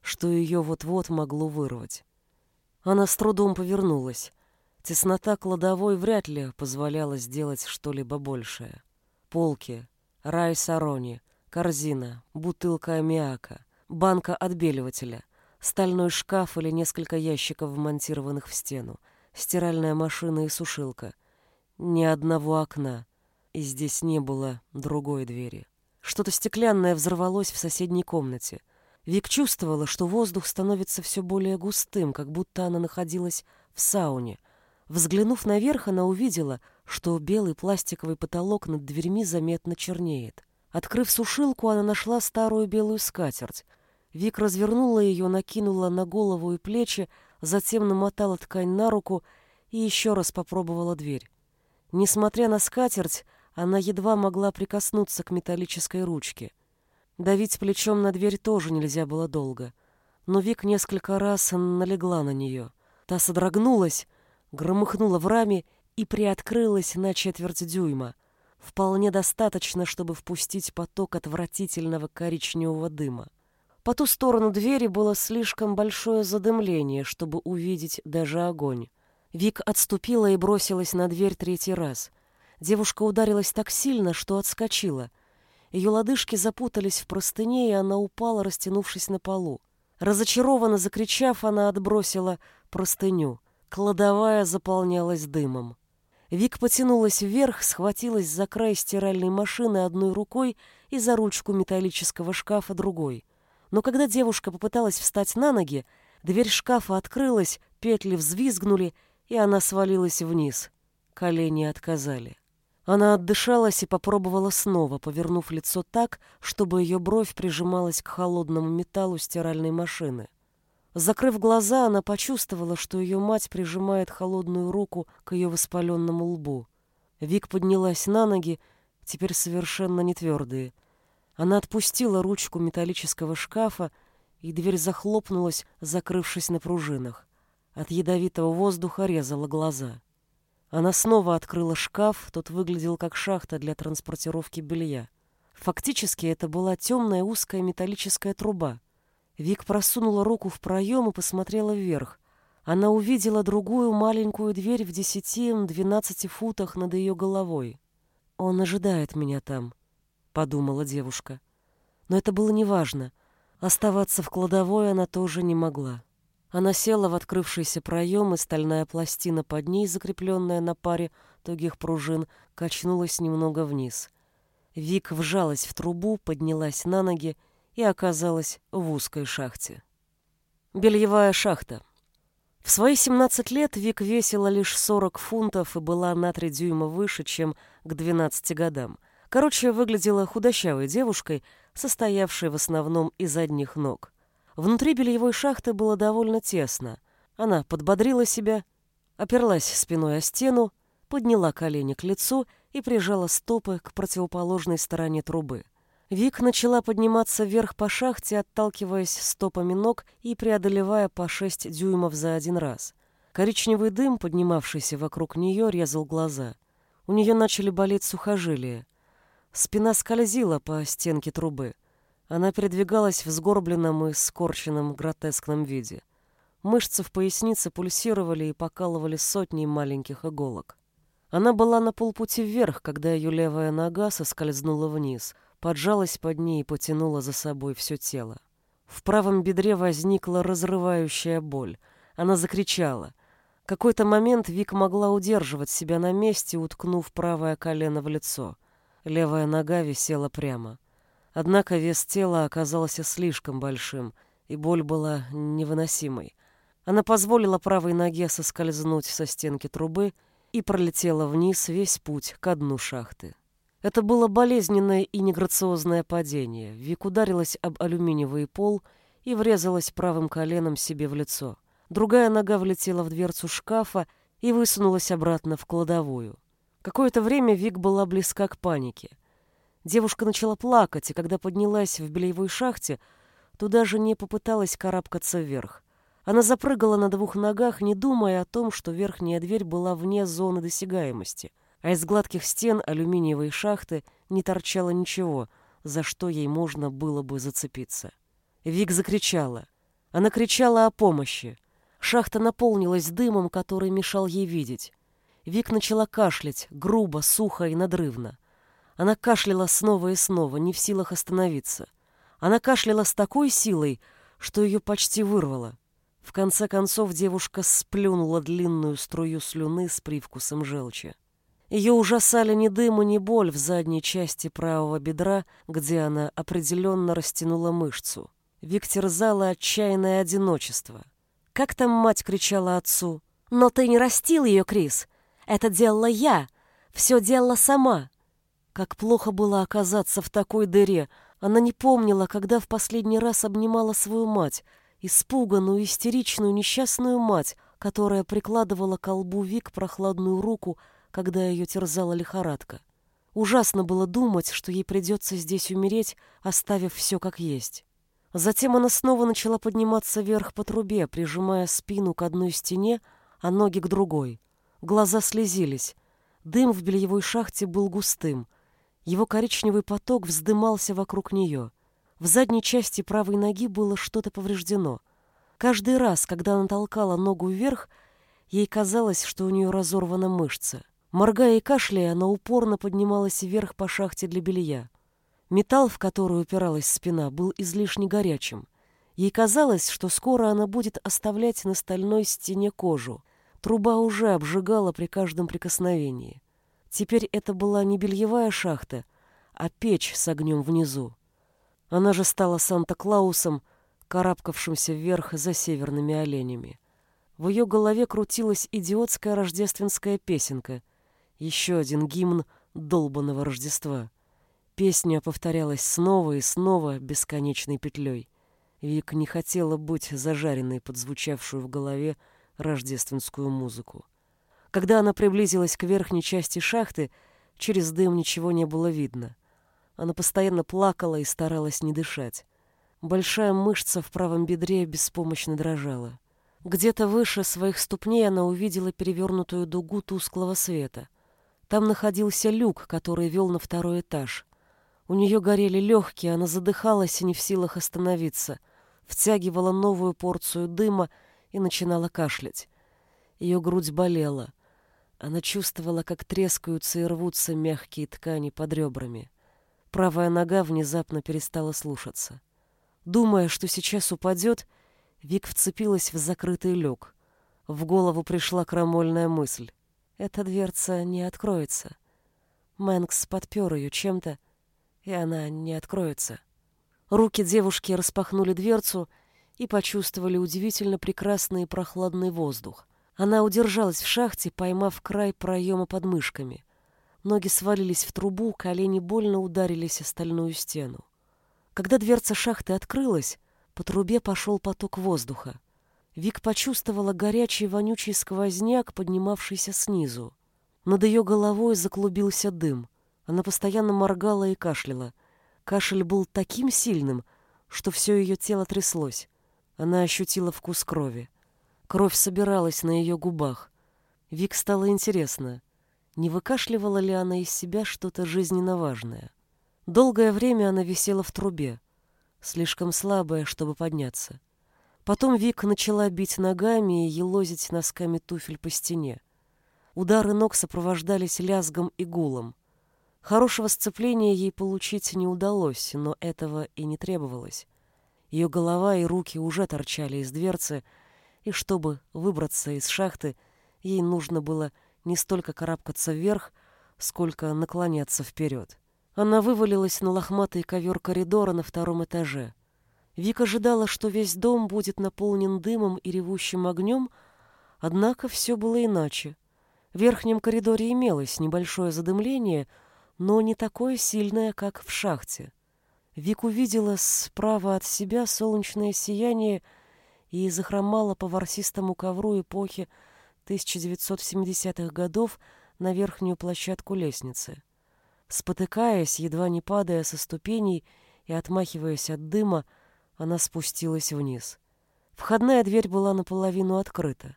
что ее вот-вот могло вырвать. Она с трудом повернулась. Теснота кладовой вряд ли позволяла сделать что-либо большее. Полки, рай сарони, корзина, бутылка аммиака, банка отбеливателя, стальной шкаф или несколько ящиков, вмонтированных в стену, стиральная машина и сушилка. Ни одного окна, и здесь не было другой двери. Что-то стеклянное взорвалось в соседней комнате. Вик чувствовала, что воздух становится все более густым, как будто она находилась в сауне. Взглянув наверх, она увидела, что белый пластиковый потолок над дверьми заметно чернеет. Открыв сушилку, она нашла старую белую скатерть. Вик развернула ее, накинула на голову и плечи, затем намотала ткань на руку и еще раз попробовала дверь. Несмотря на скатерть, она едва могла прикоснуться к металлической ручке. Давить плечом на дверь тоже нельзя было долго. Но Вик несколько раз налегла на нее. Та содрогнулась, громыхнула в раме и приоткрылась на четверть дюйма. Вполне достаточно, чтобы впустить поток отвратительного коричневого дыма. По ту сторону двери было слишком большое задымление, чтобы увидеть даже огонь. Вик отступила и бросилась на дверь третий раз. Девушка ударилась так сильно, что отскочила. Ее лодыжки запутались в простыне, и она упала, растянувшись на полу. Разочарованно закричав, она отбросила простыню. Кладовая заполнялась дымом. Вик потянулась вверх, схватилась за край стиральной машины одной рукой и за ручку металлического шкафа другой. Но когда девушка попыталась встать на ноги, дверь шкафа открылась, петли взвизгнули, и она свалилась вниз. Колени отказали. Она отдышалась и попробовала снова, повернув лицо так, чтобы ее бровь прижималась к холодному металлу стиральной машины. Закрыв глаза, она почувствовала, что ее мать прижимает холодную руку к ее воспаленному лбу. Вик поднялась на ноги, теперь совершенно не твердые. Она отпустила ручку металлического шкафа, и дверь захлопнулась, закрывшись на пружинах. От ядовитого воздуха резала глаза. Она снова открыла шкаф, тот выглядел как шахта для транспортировки белья. Фактически это была темная узкая металлическая труба. Вик просунула руку в проем и посмотрела вверх. Она увидела другую маленькую дверь в десяти-двенадцати футах над ее головой. «Он ожидает меня там», — подумала девушка. Но это было неважно. Оставаться в кладовой она тоже не могла. Она села в открывшийся проем, и стальная пластина под ней, закрепленная на паре тугих пружин, качнулась немного вниз. Вик вжалась в трубу, поднялась на ноги и оказалась в узкой шахте. Бельевая шахта. В свои 17 лет Вик весила лишь 40 фунтов и была на 3 дюйма выше, чем к 12 годам. Короче, выглядела худощавой девушкой, состоявшей в основном из одних ног. Внутри бельевой шахты было довольно тесно. Она подбодрила себя, оперлась спиной о стену, подняла колени к лицу и прижала стопы к противоположной стороне трубы. Вик начала подниматься вверх по шахте, отталкиваясь стопами ног и преодолевая по шесть дюймов за один раз. Коричневый дым, поднимавшийся вокруг нее, резал глаза. У нее начали болеть сухожилия. Спина скользила по стенке трубы. Она передвигалась в сгорбленном и скорченном гротескном виде. Мышцы в пояснице пульсировали и покалывали сотни маленьких иголок. Она была на полпути вверх, когда ее левая нога соскользнула вниз, поджалась под ней и потянула за собой все тело. В правом бедре возникла разрывающая боль. Она закричала. Какой-то момент Вик могла удерживать себя на месте, уткнув правое колено в лицо. Левая нога висела прямо. Однако вес тела оказался слишком большим, и боль была невыносимой. Она позволила правой ноге соскользнуть со стенки трубы и пролетела вниз весь путь к дну шахты. Это было болезненное и неграциозное падение. Вик ударилась об алюминиевый пол и врезалась правым коленом себе в лицо. Другая нога влетела в дверцу шкафа и высунулась обратно в кладовую. Какое-то время Вик была близка к панике. Девушка начала плакать, и когда поднялась в бельевой шахте, то даже не попыталась карабкаться вверх. Она запрыгала на двух ногах, не думая о том, что верхняя дверь была вне зоны досягаемости, а из гладких стен алюминиевой шахты не торчало ничего, за что ей можно было бы зацепиться. Вик закричала. Она кричала о помощи. Шахта наполнилась дымом, который мешал ей видеть. Вик начала кашлять, грубо, сухо и надрывно. Она кашляла снова и снова, не в силах остановиться. Она кашляла с такой силой, что ее почти вырвало. В конце концов девушка сплюнула длинную струю слюны с привкусом желчи. Ее ужасали ни дым и ни боль в задней части правого бедра, где она определенно растянула мышцу. Вик терзала отчаянное одиночество. Как там мать кричала отцу? «Но ты не растил ее, Крис! Это делала я! Все делала сама!» Как плохо было оказаться в такой дыре. Она не помнила, когда в последний раз обнимала свою мать, испуганную, истеричную, несчастную мать, которая прикладывала к колбу Вик прохладную руку, когда ее терзала лихорадка. Ужасно было думать, что ей придется здесь умереть, оставив все как есть. Затем она снова начала подниматься вверх по трубе, прижимая спину к одной стене, а ноги к другой. Глаза слезились. Дым в бельевой шахте был густым. Его коричневый поток вздымался вокруг нее. В задней части правой ноги было что-то повреждено. Каждый раз, когда она толкала ногу вверх, ей казалось, что у нее разорвана мышца. Моргая и кашляя, она упорно поднималась вверх по шахте для белья. Металл, в который упиралась спина, был излишне горячим. Ей казалось, что скоро она будет оставлять на стальной стене кожу. Труба уже обжигала при каждом прикосновении. Теперь это была не бельевая шахта, а печь с огнем внизу. Она же стала Санта-Клаусом, карабкавшимся вверх за северными оленями. В ее голове крутилась идиотская рождественская песенка. Еще один гимн долбанного Рождества. Песня повторялась снова и снова бесконечной петлей. Вик не хотела быть зажаренной под звучавшую в голове рождественскую музыку. Когда она приблизилась к верхней части шахты, через дым ничего не было видно. Она постоянно плакала и старалась не дышать. Большая мышца в правом бедре беспомощно дрожала. Где-то выше своих ступней она увидела перевернутую дугу тусклого света. Там находился люк, который вел на второй этаж. У нее горели легкие, она задыхалась и не в силах остановиться, втягивала новую порцию дыма и начинала кашлять. Ее грудь болела. Она чувствовала, как трескаются и рвутся мягкие ткани под ребрами. Правая нога внезапно перестала слушаться. Думая, что сейчас упадет, Вик вцепилась в закрытый люк. В голову пришла крамольная мысль. Эта дверца не откроется. Мэнкс подпер ее чем-то, и она не откроется. Руки девушки распахнули дверцу и почувствовали удивительно прекрасный прохладный воздух. Она удержалась в шахте, поймав край проема под мышками. Ноги свалились в трубу, колени больно ударились о стальную стену. Когда дверца шахты открылась, по трубе пошел поток воздуха. Вик почувствовала горячий вонючий сквозняк, поднимавшийся снизу. Над ее головой заклубился дым — она постоянно моргала и кашляла. Кашель был таким сильным, что все ее тело тряслось. Она ощутила вкус крови. Кровь собиралась на ее губах. Вик стало интересно, не выкашливала ли она из себя что-то жизненно важное. Долгое время она висела в трубе, слишком слабая, чтобы подняться. Потом Вик начала бить ногами и елозить носками туфель по стене. Удары ног сопровождались лязгом и гулом. Хорошего сцепления ей получить не удалось, но этого и не требовалось. Ее голова и руки уже торчали из дверцы, и чтобы выбраться из шахты, ей нужно было не столько карабкаться вверх, сколько наклоняться вперед. Она вывалилась на лохматый ковер коридора на втором этаже. Вик ожидала, что весь дом будет наполнен дымом и ревущим огнем, однако все было иначе. В верхнем коридоре имелось небольшое задымление — но не такое сильное, как в шахте. Вик увидела справа от себя солнечное сияние и захромала по ворсистому ковру эпохи 1970-х годов на верхнюю площадку лестницы. Спотыкаясь, едва не падая со ступеней и отмахиваясь от дыма, она спустилась вниз. Входная дверь была наполовину открыта.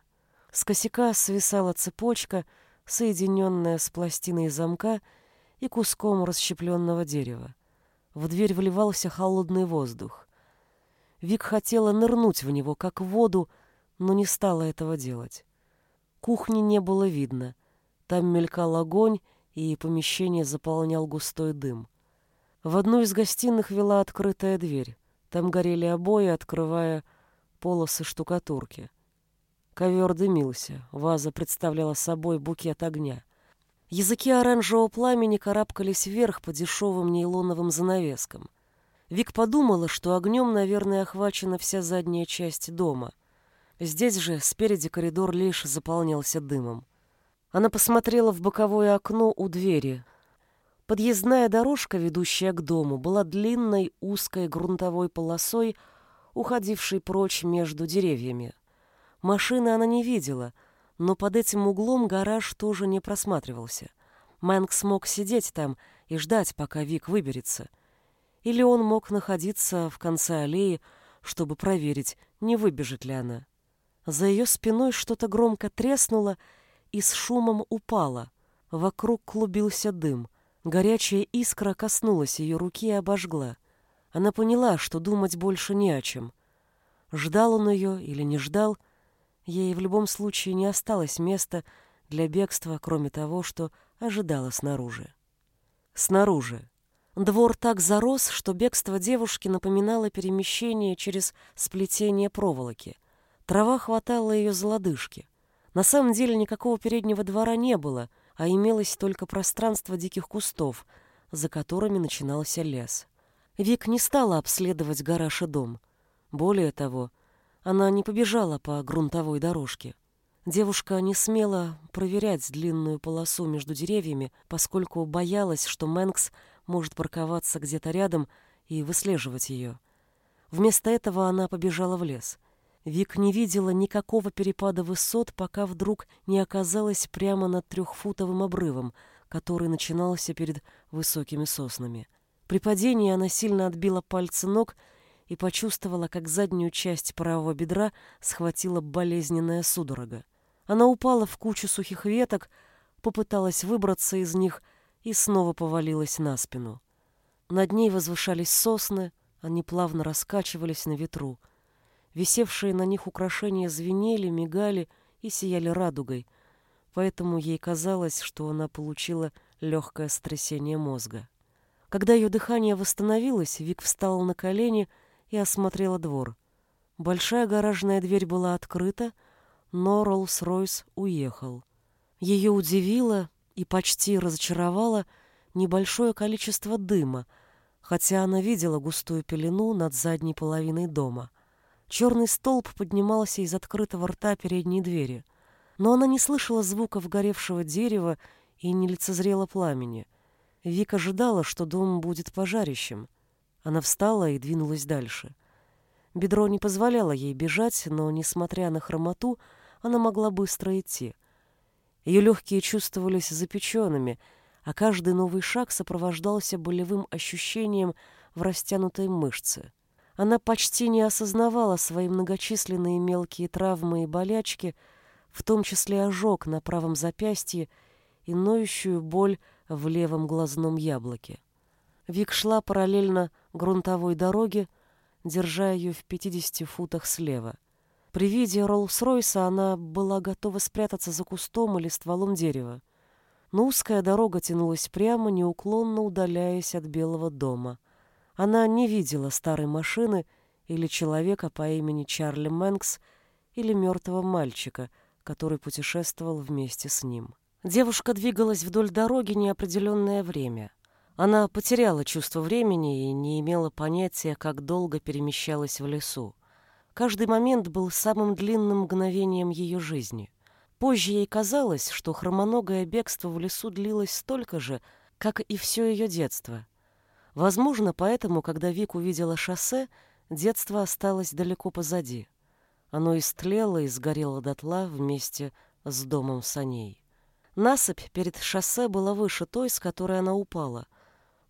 С косяка свисала цепочка, соединенная с пластиной замка, и куском расщепленного дерева. В дверь вливался холодный воздух. Вик хотела нырнуть в него, как в воду, но не стала этого делать. Кухни не было видно. Там мелькал огонь, и помещение заполнял густой дым. В одну из гостиных вела открытая дверь. Там горели обои, открывая полосы штукатурки. Ковер дымился, ваза представляла собой букет огня. Языки оранжевого пламени карабкались вверх по дешевым нейлоновым занавескам. Вик подумала, что огнем, наверное, охвачена вся задняя часть дома. Здесь же спереди коридор лишь заполнялся дымом. Она посмотрела в боковое окно у двери. Подъездная дорожка, ведущая к дому, была длинной узкой грунтовой полосой, уходившей прочь между деревьями. Машины она не видела, но под этим углом гараж тоже не просматривался. Мэнк смог сидеть там и ждать, пока Вик выберется — или он мог находиться в конце аллеи, чтобы проверить, не выбежит ли она. За ее спиной что-то громко треснуло и с шумом упало. Вокруг клубился дым. Горячая искра коснулась ее руки и обожгла. Она поняла, что думать больше не о чем. Ждал он ее или не ждал, ей в любом случае не осталось места для бегства, кроме того, что ожидала снаружи. Снаружи. Двор так зарос, что бегство девушки напоминало перемещение через сплетение проволоки. Трава хватала ее за лодыжки. На самом деле никакого переднего двора не было, а имелось только пространство диких кустов, за которыми начинался лес. Вик не стала обследовать гараж и дом. Более того, она не побежала по грунтовой дорожке. Девушка не смела проверять длинную полосу между деревьями, поскольку боялась, что Мэнкс может парковаться где-то рядом и выслеживать ее. Вместо этого она побежала в лес. Вик не видела никакого перепада высот, пока вдруг не оказалась прямо над трехфутовым обрывом, который начинался перед высокими соснами. При падении она сильно отбила пальцы ног и почувствовала, как заднюю часть правого бедра схватила болезненная судорога. Она упала в кучу сухих веток, попыталась выбраться из них — и снова повалилась на спину. Над ней возвышались сосны, они плавно раскачивались на ветру. Висевшие на них украшения звенели, мигали и сияли радугой, поэтому ей казалось, что она получила легкое сотрясение мозга. Когда ее дыхание восстановилось, Вик встала на колени осмотрела двор. Большая гаражная дверь была открыта, но Роллс-Ройс уехал. Ее удивило, и почти разочаровало небольшое количество дыма, хотя она видела густую пелену над задней половиной дома. Черный столб поднимался из открытого рта передней двери, но она не слышала звуков горевшего дерева и не лицезрела пламени. Вик ожидала, что дом будет пожарищем. Она встала и двинулась дальше. Бедро не позволяло ей бежать, но, несмотря на хромоту, она могла быстро идти — ее легкие чувствовались запеченными, а каждый новый шаг сопровождался болевым ощущением в растянутой мышце. Она почти не осознавала свои многочисленные мелкие травмы и болячки, в том числе ожог на правом запястье и ноющую боль в левом глазном яблоке. Вик шла параллельно грунтовой дороге, держа ее в 50 футах слева. При виде Роллс-Ройса она была готова спрятаться за кустом или стволом дерева. Но узкая дорога тянулась прямо, неуклонно удаляясь от Белого дома. Она не видела старой машины или человека по имени Чарли Мэнкс или мертвого мальчика, который путешествовал вместе с ним. Девушка двигалась вдоль дороги неопределенное время. Она потеряла чувство времени и не имела понятия, как долго перемещалась в лесу. Каждый момент был самым длинным мгновением ее жизни. Позже ей казалось, что хромоногое бегство в лесу длилось столько же, как и все ее детство. Возможно, поэтому, когда Вик увидела шоссе, детство осталось далеко позади. Оно истлело и сгорело дотла вместе с домом саней. Насыпь перед шоссе была выше той, с которой она упала.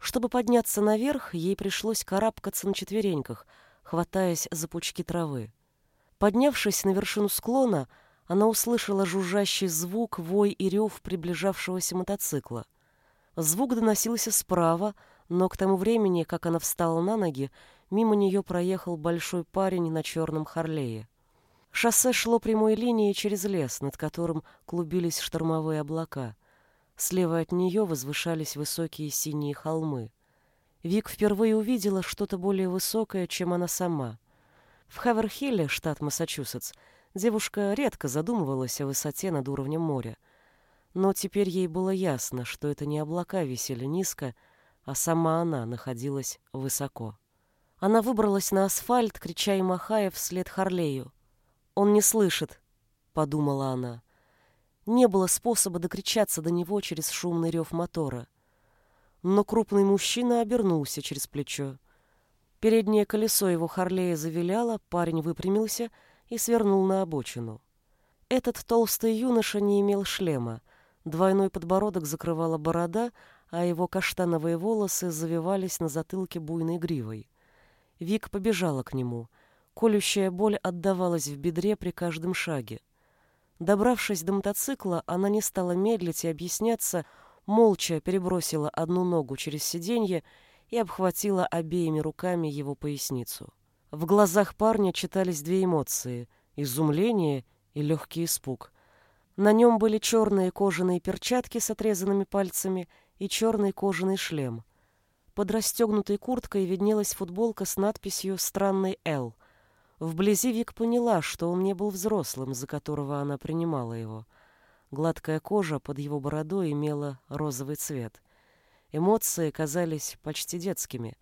Чтобы подняться наверх, ей пришлось карабкаться на четвереньках — хватаясь за пучки травы. Поднявшись на вершину склона, она услышала жужжащий звук, вой и рев приближавшегося мотоцикла. Звук доносился справа, но к тому времени, как она встала на ноги, мимо нее проехал большой парень на черном Харлее. Шоссе шло прямой линией через лес, над которым клубились штормовые облака. Слева от нее возвышались высокие синие холмы. Вик впервые увидела что-то более высокое, чем она сама. В Хаверхилле, штат Массачусетс, девушка редко задумывалась о высоте над уровнем моря. Но теперь ей было ясно, что это не облака висели низко, а сама она находилась высоко. Она выбралась на асфальт, крича и махая вслед Харлею. «Он не слышит», — подумала она. Не было способа докричаться до него через шумный рев мотора. Но крупный мужчина обернулся через плечо. Переднее колесо его Харлея завиляло, парень выпрямился и свернул на обочину. Этот толстый юноша не имел шлема. Двойной подбородок закрывала борода, а его каштановые волосы завивались на затылке буйной гривой. Вик побежала к нему. Колющая боль отдавалась в бедре при каждом шаге. Добравшись до мотоцикла, она не стала медлить и объясняться, молча перебросила одну ногу через сиденье и обхватила обеими руками его поясницу. В глазах парня читались две эмоции — изумление и легкий испуг. На нем были черные кожаные перчатки с отрезанными пальцами и черный кожаный шлем. Под расстегнутой курткой виднелась футболка с надписью «Странный Л». Вблизи Вик поняла, что он не был взрослым, за которого она принимала его. Гладкая кожа под его бородой имела розовый цвет. Эмоции казались почти детскими.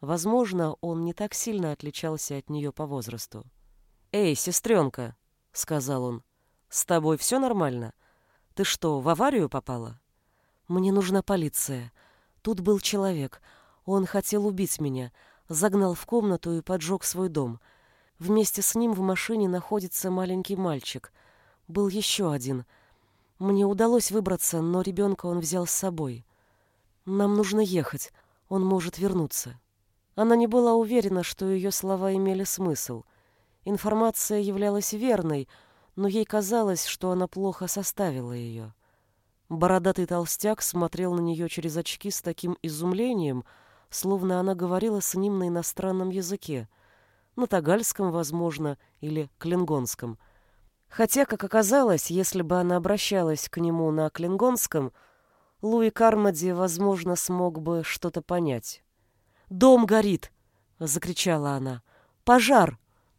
Возможно, он не так сильно отличался от нее по возрасту. «Эй, сестренка!» — сказал он. «С тобой все нормально? Ты что, в аварию попала?» «Мне нужна полиция. Тут был человек. Он хотел убить меня. Загнал в комнату и поджег свой дом. Вместе с ним в машине находится маленький мальчик. Был еще один — мне удалось выбраться, но ребенка он взял с собой. Нам нужно ехать, он может вернуться. Она не была уверена, что ее слова имели смысл. Информация являлась верной, но ей казалось, что она плохо составила ее. Бородатый толстяк смотрел на нее через очки с таким изумлением, словно она говорила с ним на иностранном языке, на тагальском, возможно, или клингонском — Хотя, как оказалось, если бы она обращалась к нему на клингонском, Луи Кармади, возможно, смог бы что-то понять. «Дом горит!» — закричала она. «Пожар!»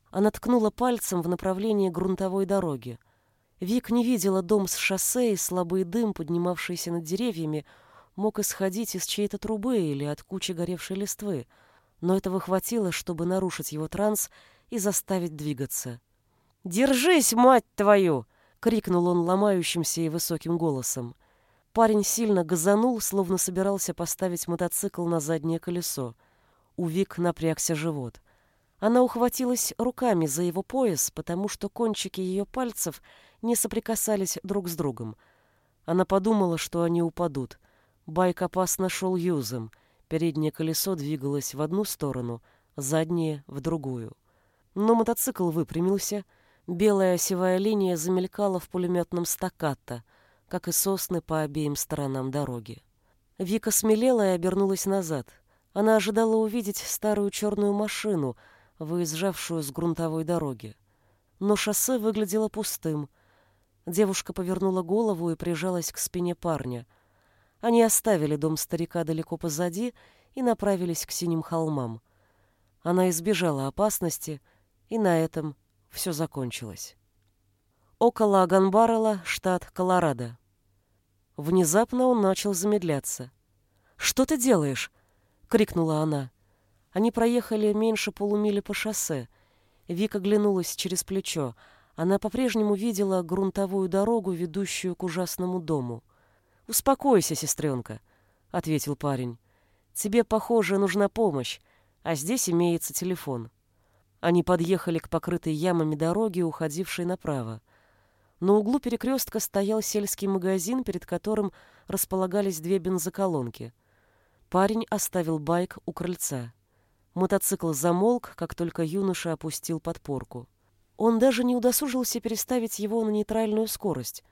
Она ткнула пальцем в направлении грунтовой дороги. Вик не видела дом с шоссе, и слабый дым, поднимавшийся над деревьями, мог исходить из чьей-то трубы или от кучи горевшей листвы, но этого хватило, чтобы нарушить его транс и заставить двигаться. «Держись, мать твою!» — крикнул он ломающимся и высоким голосом. Парень сильно газанул, словно собирался поставить мотоцикл на заднее колесо. У Вик напрягся живот. Она ухватилась руками за его пояс, потому что кончики ее пальцев не соприкасались друг с другом. Она подумала, что они упадут. Байк опасно шел юзом. Переднее колесо двигалось в одну сторону, заднее — в другую. Но мотоцикл выпрямился — Белая осевая линия замелькала в пулеметном стаккато, как и сосны по обеим сторонам дороги. Вика смелела и обернулась назад. Она ожидала увидеть старую черную машину, выезжавшую с грунтовой дороги. Но шоссе выглядело пустым. Девушка повернула голову и прижалась к спине парня. Они оставили дом старика далеко позади и направились к синим холмам. Она избежала опасности, и на этом все закончилось. Около Аганбаррелла, штат Колорадо. Внезапно он начал замедляться. «Что ты делаешь?» — крикнула она. Они проехали меньше полумили по шоссе. Вика глянулась через плечо. Она по-прежнему видела грунтовую дорогу, ведущую к ужасному дому. «Успокойся, сестренка», — ответил парень. «Тебе, похоже, нужна помощь, а здесь имеется телефон». Они подъехали к покрытой ямами дороге, уходившей направо. На углу перекрестка стоял сельский магазин, перед которым располагались две бензоколонки. Парень оставил байк у крыльца. Мотоцикл замолк, как только юноша опустил подпорку. Он даже не удосужился переставить его на нейтральную скорость.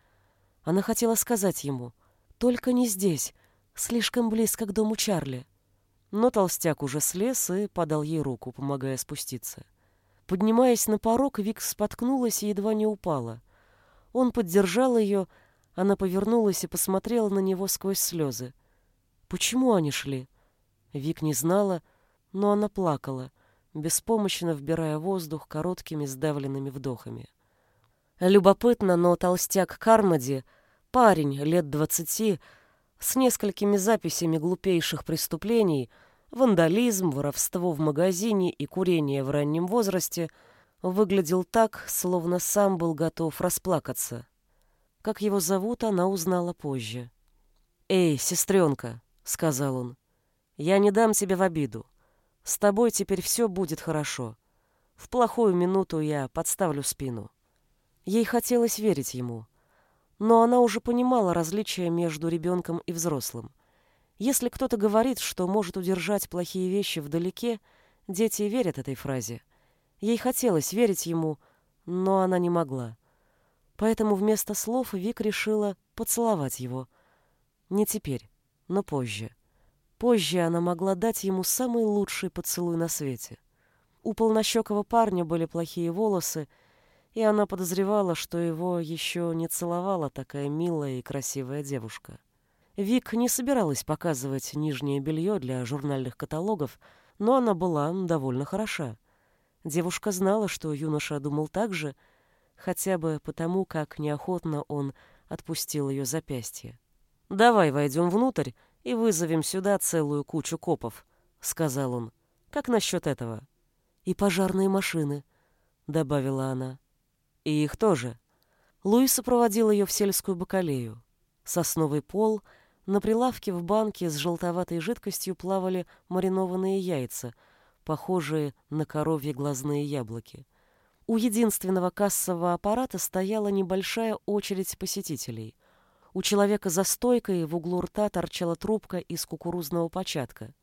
Она хотела сказать ему, «Только не здесь, слишком близко к дому Чарли». Но толстяк уже слез и подал ей руку, помогая спуститься. Поднимаясь на порог, Вик споткнулась и едва не упала. Он поддержал ее, она повернулась и посмотрела на него сквозь слезы. Почему они шли? Вик не знала, но она плакала, беспомощно вбирая воздух короткими сдавленными вдохами. Любопытно, но толстяк Кармади, парень лет двадцати, с несколькими записями глупейших преступлений, вандализм, воровство в магазине и курение в раннем возрасте, выглядел так, словно сам был готов расплакаться. Как его зовут, она узнала позже. «Эй, сестренка», — сказал он, — «я не дам тебя в обиду. С тобой теперь все будет хорошо. В плохую минуту я подставлю спину». Ей хотелось верить ему. Но она уже понимала различия между ребенком и взрослым. Если кто-то говорит, что может удержать плохие вещи вдалеке, дети верят этой фразе. Ей хотелось верить ему, но она не могла. Поэтому вместо слов Вик решила поцеловать его. Не теперь, но позже. Позже она могла дать ему самый лучший поцелуй на свете. У полнощекого парня были плохие волосы, и она подозревала, что его еще не целовала такая милая и красивая девушка. Вик не собиралась показывать нижнее белье для журнальных каталогов, но она была довольно хороша. Девушка знала, что юноша думал так же, хотя бы потому, как неохотно он отпустил ее запястье. «Давай войдем внутрь и вызовем сюда целую кучу копов», — сказал он. «Как насчет этого?» «И пожарные машины», — добавила она. И их тоже. Луиса проводил ее в сельскую бакалею. Сосновый пол, на прилавке в банке с желтоватой жидкостью плавали маринованные яйца, похожие на коровьи глазные яблоки. У единственного кассового аппарата стояла небольшая очередь посетителей. У человека за стойкой в углу рта торчала трубка из кукурузного початка.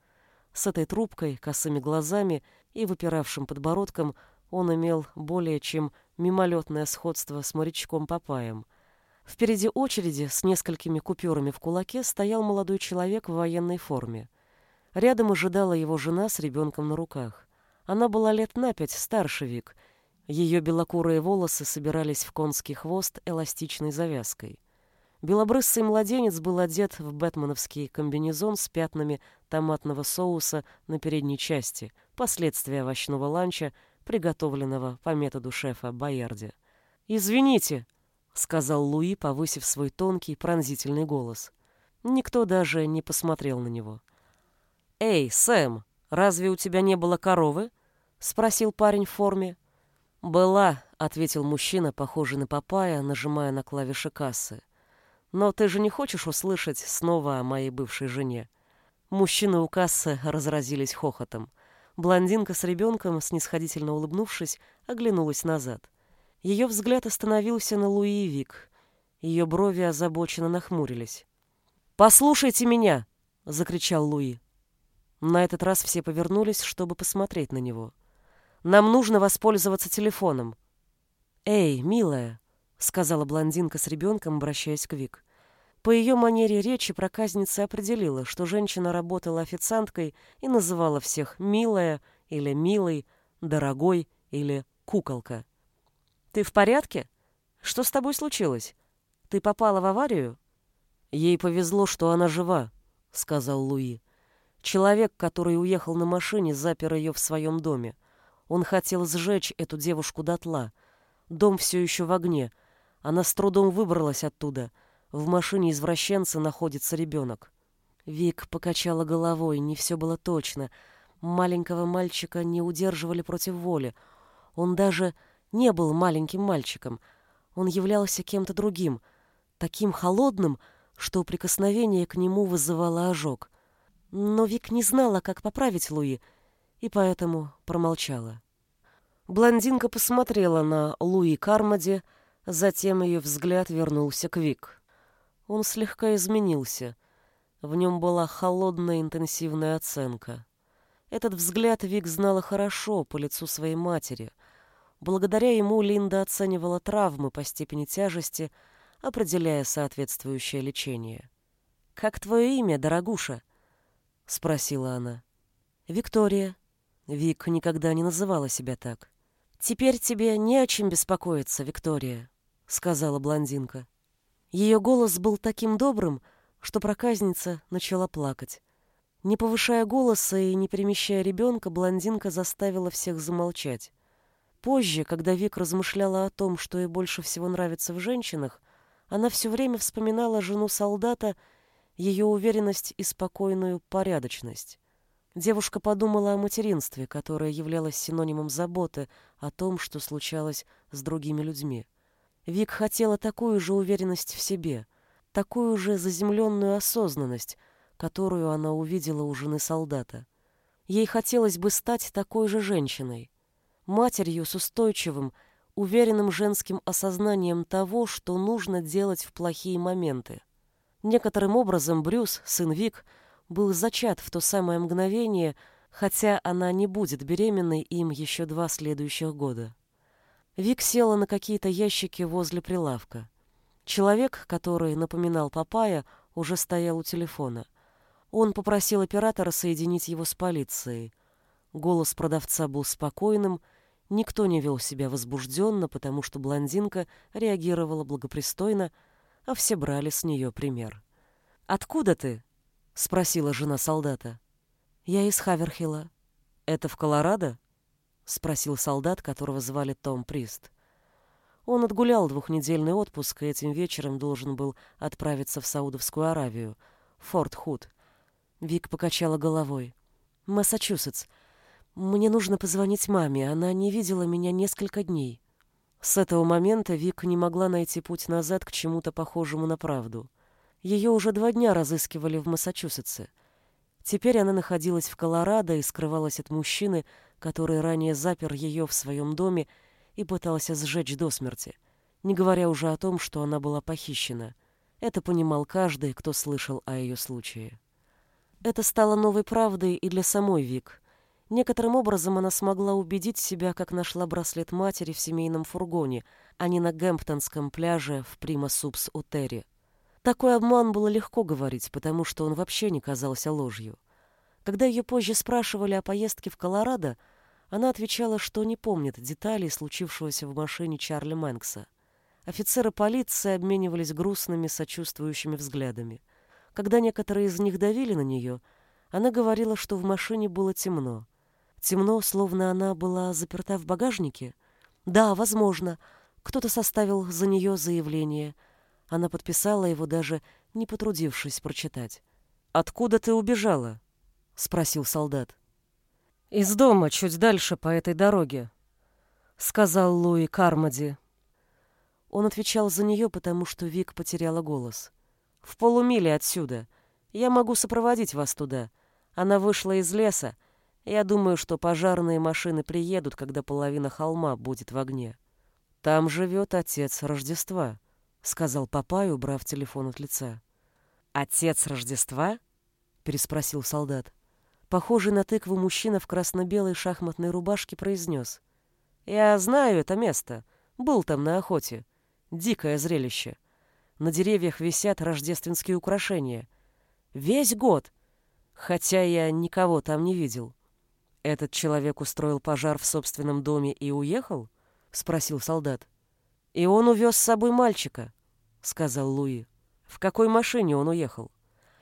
С этой трубкой, косыми глазами и выпиравшим подбородком он имел более чем мимолетное сходство с морячком Папаем. Впереди очереди с несколькими купюрами в кулаке стоял молодой человек в военной форме. Рядом ожидала его жена с ребенком на руках. Она была лет на пять старше Вик. Ее белокурые волосы собирались в конский хвост эластичной завязкой. Белобрысый младенец был одет в бэтменовский комбинезон с пятнами томатного соуса на передней части, последствия овощного ланча приготовленного по методу шефа Боярди. «Извините», — сказал Луи, повысив свой тонкий пронзительный голос. Никто даже не посмотрел на него. «Эй, Сэм, разве у тебя не было коровы?» — спросил парень в форме. «Была», — ответил мужчина, похожий на Папая, нажимая на клавиши кассы. «Но ты же не хочешь услышать снова о моей бывшей жене?» Мужчины у кассы разразились хохотом. Блондинка с ребенком, снисходительно улыбнувшись, оглянулась назад. Ее взгляд остановился на Луи Вик. Ее брови озабоченно нахмурились. «Послушайте меня!» — закричал Луи. На этот раз все повернулись, чтобы посмотреть на него. «Нам нужно воспользоваться телефоном». «Эй, милая!» — сказала блондинка с ребенком, обращаясь к Вик. По ее манере речи проказница определила, что женщина работала официанткой и называла всех «милая» или «милый», «дорогой» или «куколка». «Ты в порядке? Что с тобой случилось? Ты попала в аварию?» «Ей повезло, что она жива», — сказал Луи. «Человек, который уехал на машине, запер ее в своем доме. Он хотел сжечь эту девушку дотла. Дом все еще в огне. Она с трудом выбралась оттуда» В машине извращенца находится ребенок. Вик покачала головой, не все было точно. Маленького мальчика не удерживали против воли. Он даже не был маленьким мальчиком. Он являлся кем-то другим, таким холодным, что прикосновение к нему вызывало ожог. Но Вик не знала, как поправить Луи, и поэтому промолчала. Блондинка посмотрела на Луи Кармоди, затем ее взгляд вернулся к Вик. Он слегка изменился. В нем была холодная интенсивная оценка. Этот взгляд Вик знала хорошо по лицу своей матери. Благодаря ему Линда оценивала травмы по степени тяжести, определяя соответствующее лечение. «Как твое имя, дорогуша?» — спросила она. Виктория. Вик никогда не называла себя так. «Теперь тебе не о чем беспокоиться, Виктория», — сказала блондинка. Ее голос был таким добрым, что проказница начала плакать. Не повышая голоса и не перемещая ребенка, блондинка заставила всех замолчать. Позже, когда Вик размышляла о том, что ей больше всего нравится в женщинах, она все время вспоминала жену солдата, ее уверенность и спокойную порядочность. Девушка подумала о материнстве, которое являлось синонимом заботы о том, что случалось с другими людьми. Вик хотела такую же уверенность в себе, такую же заземленную осознанность, которую она увидела у жены солдата. Ей хотелось бы стать такой же женщиной, матерью с устойчивым, уверенным женским осознанием того, что нужно делать в плохие моменты. Некоторым образом Брюс, сын Вик, был зачат в то самое мгновение, хотя она не будет беременной им еще два следующих года. Вик села на какие-то ящики возле прилавка. Человек, который напоминал Папая, уже стоял у телефона — он попросил оператора соединить его с полицией. Голос продавца был спокойным, никто не вел себя возбужденно, потому что блондинка реагировала благопристойно, а все брали с нее пример. «Откуда ты?» — спросила жена солдата. «Я из Хаверхилла». «Это в Колорадо?» — спросил солдат, которого звали Том Прист. Он отгулял двухнедельный отпуск и этим вечером должен был отправиться в Саудовскую Аравию, Форт Худ, Вик покачала головой. «Массачусетс. Мне нужно позвонить маме. Она не видела меня несколько дней». С этого момента Вик не могла найти путь назад к чему-то похожему на правду. Ее уже два дня разыскивали в Массачусетсе. Теперь она находилась в Колорадо и скрывалась от мужчины, который ранее запер ее в своем доме и пытался сжечь до смерти, не говоря уже о том, что она была похищена. Это понимал каждый, кто слышал о ее случае. Это стало новой правдой и для самой Вик. Некоторым образом она смогла убедить себя, как нашла браслет матери в семейном фургоне, а не на Гэмптонском пляже в Прима Супс у Терри. Такой обман было легко говорить, потому что он вообще не казался ложью. Когда ее позже спрашивали о поездке в Колорадо, она отвечала, что не помнит деталей случившегося в машине Чарли Мэнкса. Офицеры полиции обменивались грустными, сочувствующими взглядами. Когда некоторые из них давили на нее, она говорила, что в машине было темно. Темно, словно она была заперта в багажнике? Да, возможно. Кто-то составил за нее заявление. Она подписала его, даже не потрудившись прочитать. «Откуда ты убежала?» — спросил солдат. «Из дома, чуть дальше по этой дороге», — сказал Луи Кармоди. Он отвечал за нее, потому что Вик потеряла голос. В полумиле отсюда. Я могу сопроводить вас туда. Она вышла из леса. Я думаю, что пожарные машины приедут, когда половина холма будет в огне. Там живет отец Рождества, сказал Папай, убрав телефон от лица. Отец Рождества? переспросил солдат. Похожий на тыкву мужчина в красно-белой шахматной рубашке произнес. «Я знаю это место. Был там на охоте. Дикое зрелище. На деревьях висят рождественские украшения. Весь год. Хотя я никого там не видел. Этот человек устроил пожар в собственном доме и уехал? Спросил солдат. И он увез с собой мальчика, сказал Луи. В какой машине он уехал?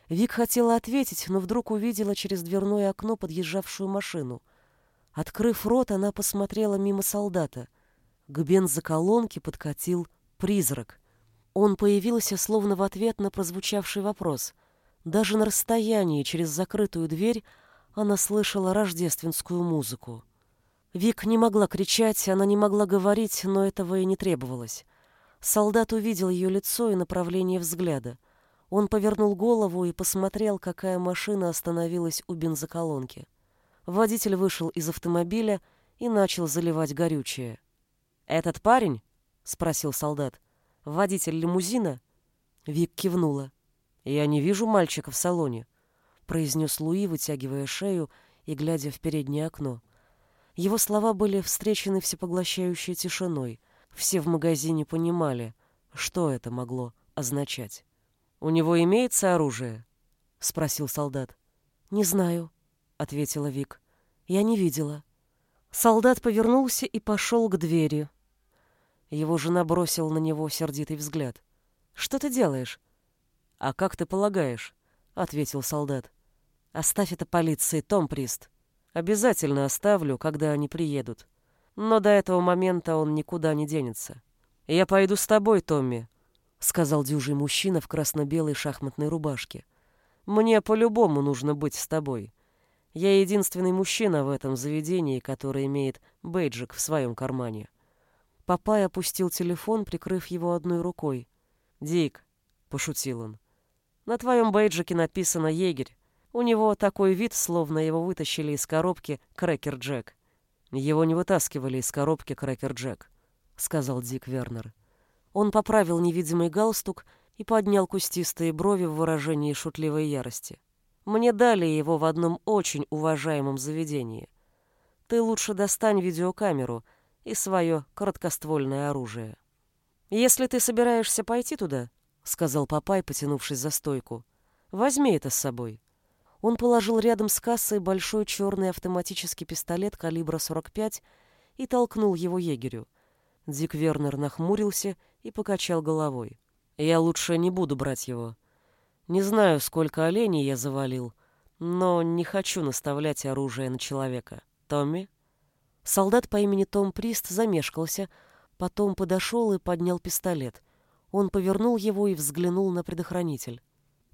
Вик хотела ответить, но вдруг увидела через дверное окно подъезжавшую машину. Открыв рот, она посмотрела мимо солдата. К бензоколонке подкатил призрак — он появился словно в ответ на прозвучавший вопрос. Даже на расстоянии через закрытую дверь она слышала рождественскую музыку. Вик не могла кричать, она не могла говорить, но этого и не требовалось. Солдат увидел ее лицо и направление взгляда. Он повернул голову и посмотрел, какая машина остановилась у бензоколонки. Водитель вышел из автомобиля и начал заливать горючее. «Этот парень?» — спросил солдат. Водитель лимузина?» Вик кивнула. «Я не вижу мальчика в салоне», — произнес Луи, вытягивая шею и глядя в переднее окно. Его слова были встречены всепоглощающей тишиной. Все в магазине понимали, что это могло означать. «У него имеется оружие?» — спросил солдат. «Не знаю». ответила Вик. «Я не видела». Солдат повернулся и пошел к двери. Его жена бросила на него сердитый взгляд. «Что ты делаешь?» «А как ты полагаешь?» — ответил солдат. «Оставь это полиции, Том Прист. Обязательно оставлю, когда они приедут. Но до этого момента он никуда не денется. Я пойду с тобой, Томми», — сказал дюжий мужчина в красно-белой шахматной рубашке. «Мне по-любому нужно быть с тобой. Я единственный мужчина в этом заведении, который имеет бейджик в своем кармане». Папай опустил телефон, прикрыв его одной рукой. «Дик», — пошутил он, — «на твоем бейджике написано «Егерь». У него такой вид, словно его вытащили из коробки «Крэкер Джек». «Его не вытаскивали из коробки «Крэкер Джек», — сказал Дик Вернер. Он поправил невидимый галстук и поднял кустистые брови в выражении шутливой ярости. «Мне дали его в одном очень уважаемом заведении. Ты лучше достань видеокамеру — и свое короткоствольное оружие. «Если ты собираешься пойти туда», — сказал Папай, потянувшись за стойку, — «возьми это с собой». Он положил рядом с кассой большой черный автоматический пистолет калибра 45 и толкнул его егерю. Дик Вернер нахмурился и покачал головой. «Я лучше не буду брать его. Не знаю, сколько оленей я завалил, но не хочу наставлять оружие на человека. Томми?» Солдат по имени Том Прист замешкался, потом подошел и поднял пистолет. Он повернул его и взглянул на предохранитель.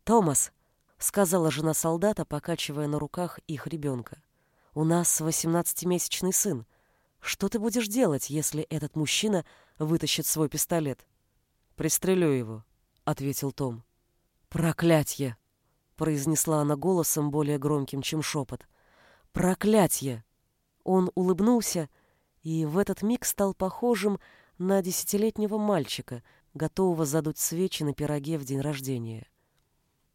«Томас», — сказала жена солдата, покачивая на руках их ребенка, — «у нас восемнадцатимесячный сын. Что ты будешь делать, если этот мужчина вытащит свой пистолет?» «Пристрелю его», — ответил Том. «Проклятье!» — произнесла она голосом более громким, чем шепот. «Проклятье!» Он улыбнулся и в этот миг стал похожим на десятилетнего мальчика, готового задуть свечи на пироге в день рождения.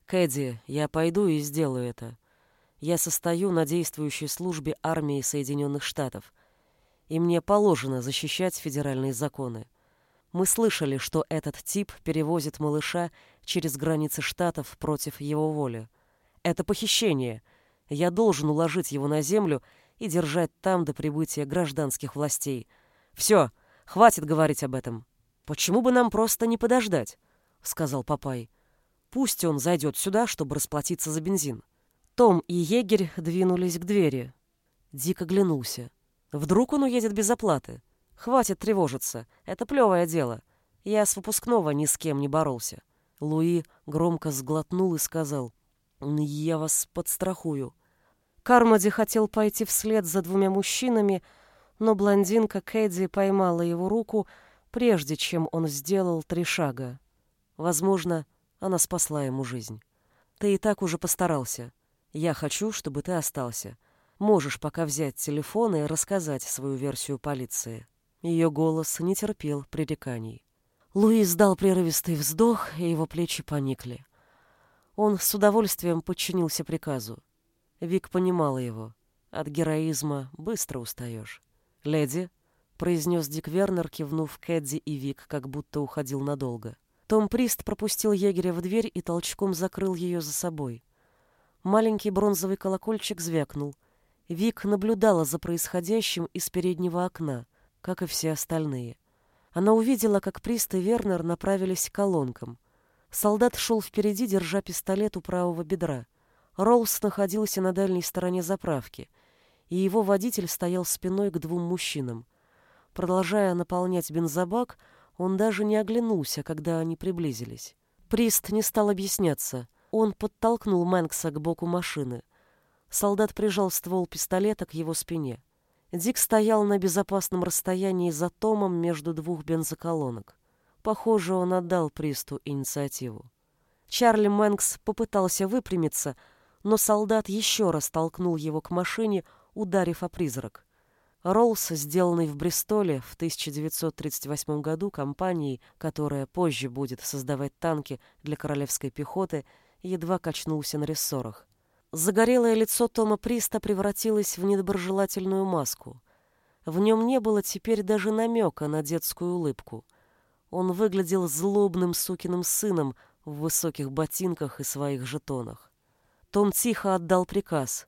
«Кэдди, я пойду и сделаю это. Я состою на действующей службе армии Соединенных Штатов, и мне положено защищать федеральные законы. Мы слышали, что этот тип перевозит малыша через границы штатов против его воли. Это похищение. Я должен уложить его на землю и держать там до прибытия гражданских властей. Все, хватит говорить об этом. Почему бы нам просто не подождать? сказал Папай. Пусть он зайдет сюда, чтобы расплатиться за бензин. Том и егерь двинулись к двери. Дик оглянулся. Вдруг он уедет без оплаты? Хватит тревожиться. Это плевое дело. Я с выпускного ни с кем не боролся. Луи громко сглотнул и сказал, «Я вас подстрахую». Кармоди хотел пойти вслед за двумя мужчинами, но блондинка Кэдди поймала его руку, прежде чем он сделал три шага. Возможно, она спасла ему жизнь. Ты и так уже постарался. Я хочу, чтобы ты остался. Можешь пока взять телефон и рассказать свою версию полиции. Ее голос не терпел пререканий. Луис дал прерывистый вздох, и его плечи поникли. Он с удовольствием подчинился приказу. Вик понимала его. От героизма быстро устаешь. «Леди», — произнес Дик Вернер, кивнув Кэдди и Вик, как будто уходил надолго. Том Прист пропустил егеря в дверь и толчком закрыл ее за собой. Маленький бронзовый колокольчик звякнул. Вик наблюдала за происходящим из переднего окна, как и все остальные. Она увидела, как Прист и Вернер направились к колонкам. Солдат шел впереди, держа пистолет у правого бедра. Роллс находился на дальней стороне заправки, и его водитель стоял спиной к двум мужчинам. Продолжая наполнять бензобак, он даже не оглянулся, когда они приблизились. Прист не стал объясняться. Он подтолкнул Мэнкса к боку машины. Солдат прижал ствол пистолета к его спине. Дик стоял на безопасном расстоянии за Томом между двух бензоколонок. Похоже, он отдал Присту инициативу. Чарли Мэнкс попытался выпрямиться, но солдат еще раз толкнул его к машине, ударив о призрак. Роллс, сделанный в Бристоле в 1938 году компанией, которая позже будет создавать танки для королевской пехоты, едва качнулся на рессорах. Загорелое лицо Тома Приста превратилось в недоброжелательную маску. В нем не было теперь даже намека на детскую улыбку. Он выглядел злобным сукиным сыном в высоких ботинках и своих жетонах. Том тихо отдал приказ.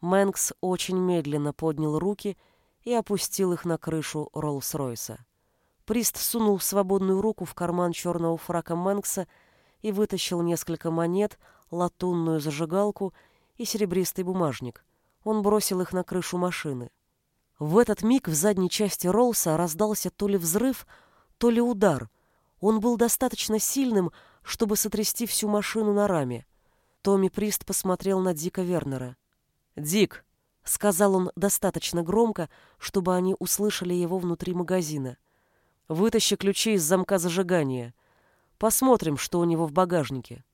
Мэнкс очень медленно поднял руки и опустил их на крышу Роллс-Ройса. Прист сунул свободную руку в карман черного фрака Мэнкса и вытащил несколько монет, латунную зажигалку и серебристый бумажник. Он бросил их на крышу машины. В этот миг в задней части Роллса раздался то ли взрыв, то ли удар. Он был достаточно сильным, чтобы сотрясти всю машину на раме. Томми Прист посмотрел на Дика Вернера. «Дик», — сказал он достаточно громко, чтобы они услышали его внутри магазина, — «вытащи ключи из замка зажигания. Посмотрим, что у него в багажнике».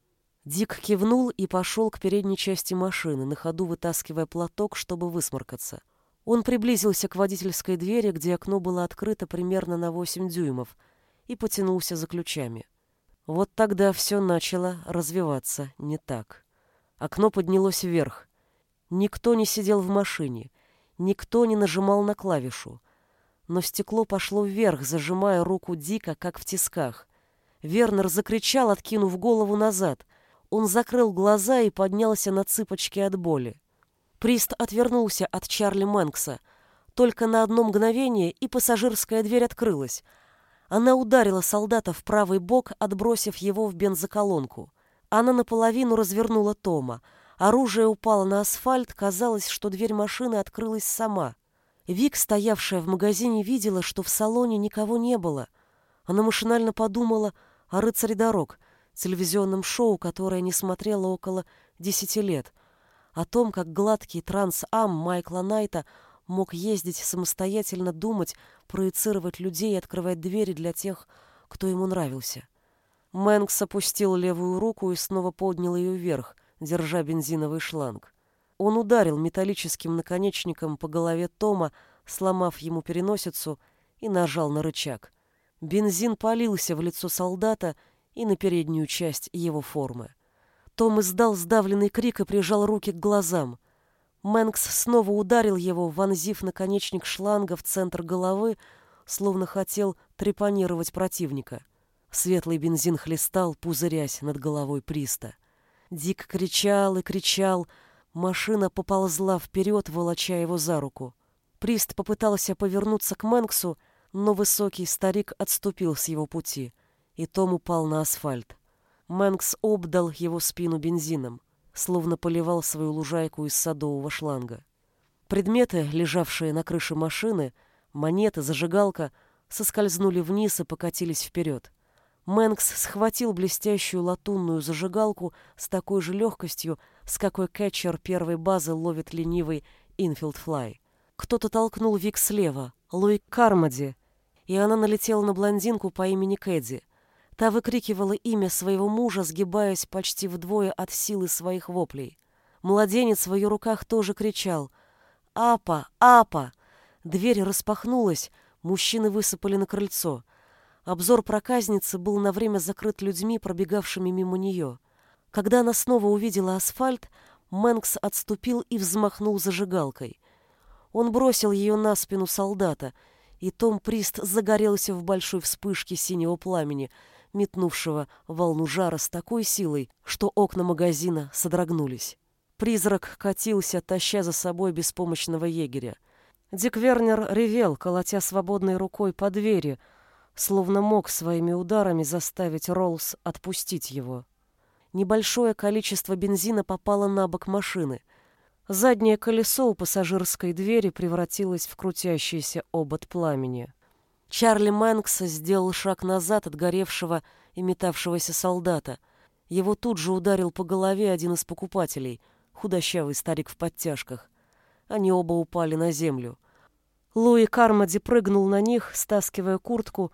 Дик кивнул и пошел к передней части машины, на ходу вытаскивая платок, чтобы высморкаться. Он приблизился к водительской двери, где окно было открыто примерно на 8 дюймов, и потянулся за ключами. Вот тогда все начало развиваться не так. Окно поднялось вверх. Никто не сидел в машине, никто не нажимал на клавишу. Но стекло пошло вверх, зажимая руку Дика, как в тисках. Вернер закричал, откинув голову назад. Он закрыл глаза и поднялся на цыпочки от боли. Прист отвернулся от Чарли Мэнкса. Только на одно мгновение, и пассажирская дверь открылась. Она ударила солдата в правый бок, отбросив его в бензоколонку. Она наполовину развернула Тома — Оружие упало на асфальт, казалось, что дверь машины открылась сама. Вик, стоявшая в магазине, видела, что в салоне никого не было. Она машинально подумала о «Рыцаре дорог», телевизионном шоу, которое не смотрела около десяти лет, о том, как гладкий транс-ам Майкла Найта мог ездить самостоятельно, думать, проецировать людей и открывать двери для тех, кто ему нравился. Мэнкс опустил левую руку и снова поднял ее вверх — держа бензиновый шланг. Он ударил металлическим наконечником по голове Тома, сломав ему переносицу, и нажал на рычаг. Бензин полился в лицо солдата и на переднюю часть его формы. Том издал сдавленный крик и прижал руки к глазам. Мэнкс снова ударил его, вонзив наконечник шланга в центр головы, словно хотел трепанировать противника. Светлый бензин хлестал, пузырясь над головой Приста. Дик кричал и кричал. Машина поползла вперед, волоча его за руку. Прист попытался повернуться к Мэнксу, но высокий старик отступил с его пути, и Том упал на асфальт. Мэнкс обдал его спину бензином, словно поливал свою лужайку из садового шланга. Предметы, лежавшие на крыше машины, монеты, зажигалка, соскользнули вниз и покатились вперед. Мэнкс схватил блестящую латунную зажигалку с такой же легкостью, с какой кетчер первой базы ловит ленивый инфилд флай. Кто-то толкнул Вик слева, Луи Кармоди, и она налетела на блондинку по имени Кэдди. Та выкрикивала имя своего мужа, сгибаясь почти вдвое от силы своих воплей. Младенец в ее руках тоже кричал «Апа! Апа!». Дверь распахнулась, мужчины высыпали на крыльцо — Обзор проказницы был на время закрыт людьми, пробегавшими мимо нее. Когда она снова увидела асфальт, Мэнкс отступил и взмахнул зажигалкой. Он бросил ее на спину солдата, и Том Прист загорелся в большой вспышке синего пламени, метнувшего волну жара с такой силой, что окна магазина содрогнулись. Призрак катился, таща за собой беспомощного егеря. Дик Вернер ревел, колотя свободной рукой по двери — словно мог своими ударами заставить Роллс отпустить его. Небольшое количество бензина попало на бок машины. Заднее колесо у пассажирской двери превратилось в крутящийся обод пламени. Чарли Мэнкс сделал шаг назад от горевшего и метавшегося солдата. Его тут же ударил по голове один из покупателей, худощавый старик в подтяжках. Они оба упали на землю. Луи Кармоди прыгнул на них, стаскивая куртку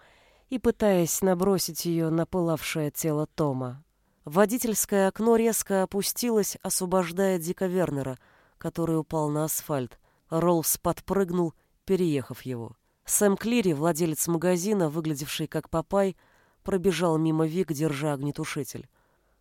и пытаясь набросить ее на пылавшее тело Тома. Водительское окно резко опустилось, освобождая Дика Вернера, который упал на асфальт. Роллс подпрыгнул, переехав его. Сэм Клири, владелец магазина, выглядевший как Папай, пробежал мимо Вик, держа огнетушитель.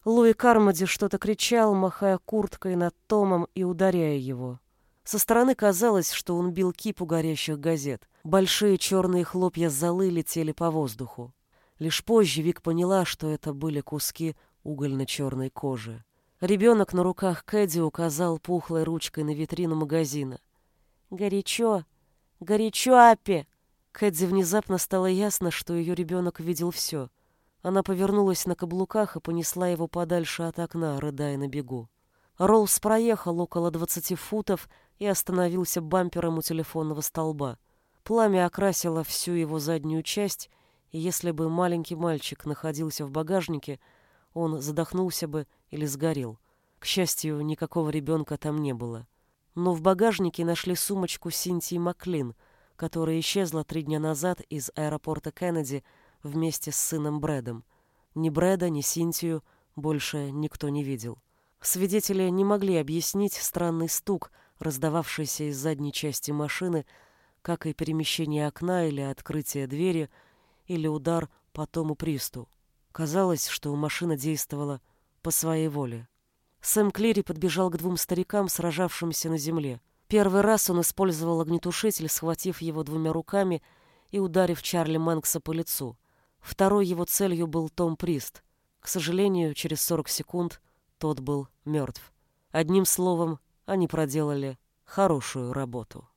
Луи Кармоди что-то кричал, махая курткой над Томом и ударяя его. Со стороны казалось, что он бил кипу горящих газет. Большие черные хлопья золы летели по воздуху. Лишь позже Вик поняла, что это были куски угольно-черной кожи. Ребенок на руках Кэдди указал пухлой ручкой на витрину магазина. «Горячо! Горячо, Аппи!» Кэдди внезапно стало ясно, что ее ребенок видел все. Она повернулась на каблуках и понесла его подальше от окна, рыдая на бегу. Роллс проехал около двадцати футов и остановился бампером у телефонного столба. Пламя окрасило всю его заднюю часть, и если бы маленький мальчик находился в багажнике, он задохнулся бы или сгорел. К счастью, никакого ребенка там не было. Но в багажнике нашли сумочку Синтии Маклин, которая исчезла три дня назад из аэропорта Кеннеди вместе с сыном Брэдом. Ни Брэда, ни Синтию больше никто не видел. Свидетели не могли объяснить странный стук, раздававшийся из задней части машины, как и перемещение окна или открытие двери, или удар по тому присту. Казалось, что машина действовала по своей воле. Сэм Клири подбежал к двум старикам, сражавшимся на земле. Первый раз он использовал огнетушитель, схватив его двумя руками и ударив Чарли Мэнкса по лицу. Второй его целью был Том Прист. К сожалению, через 40 секунд тот был мертв. Одним словом, они проделали хорошую работу.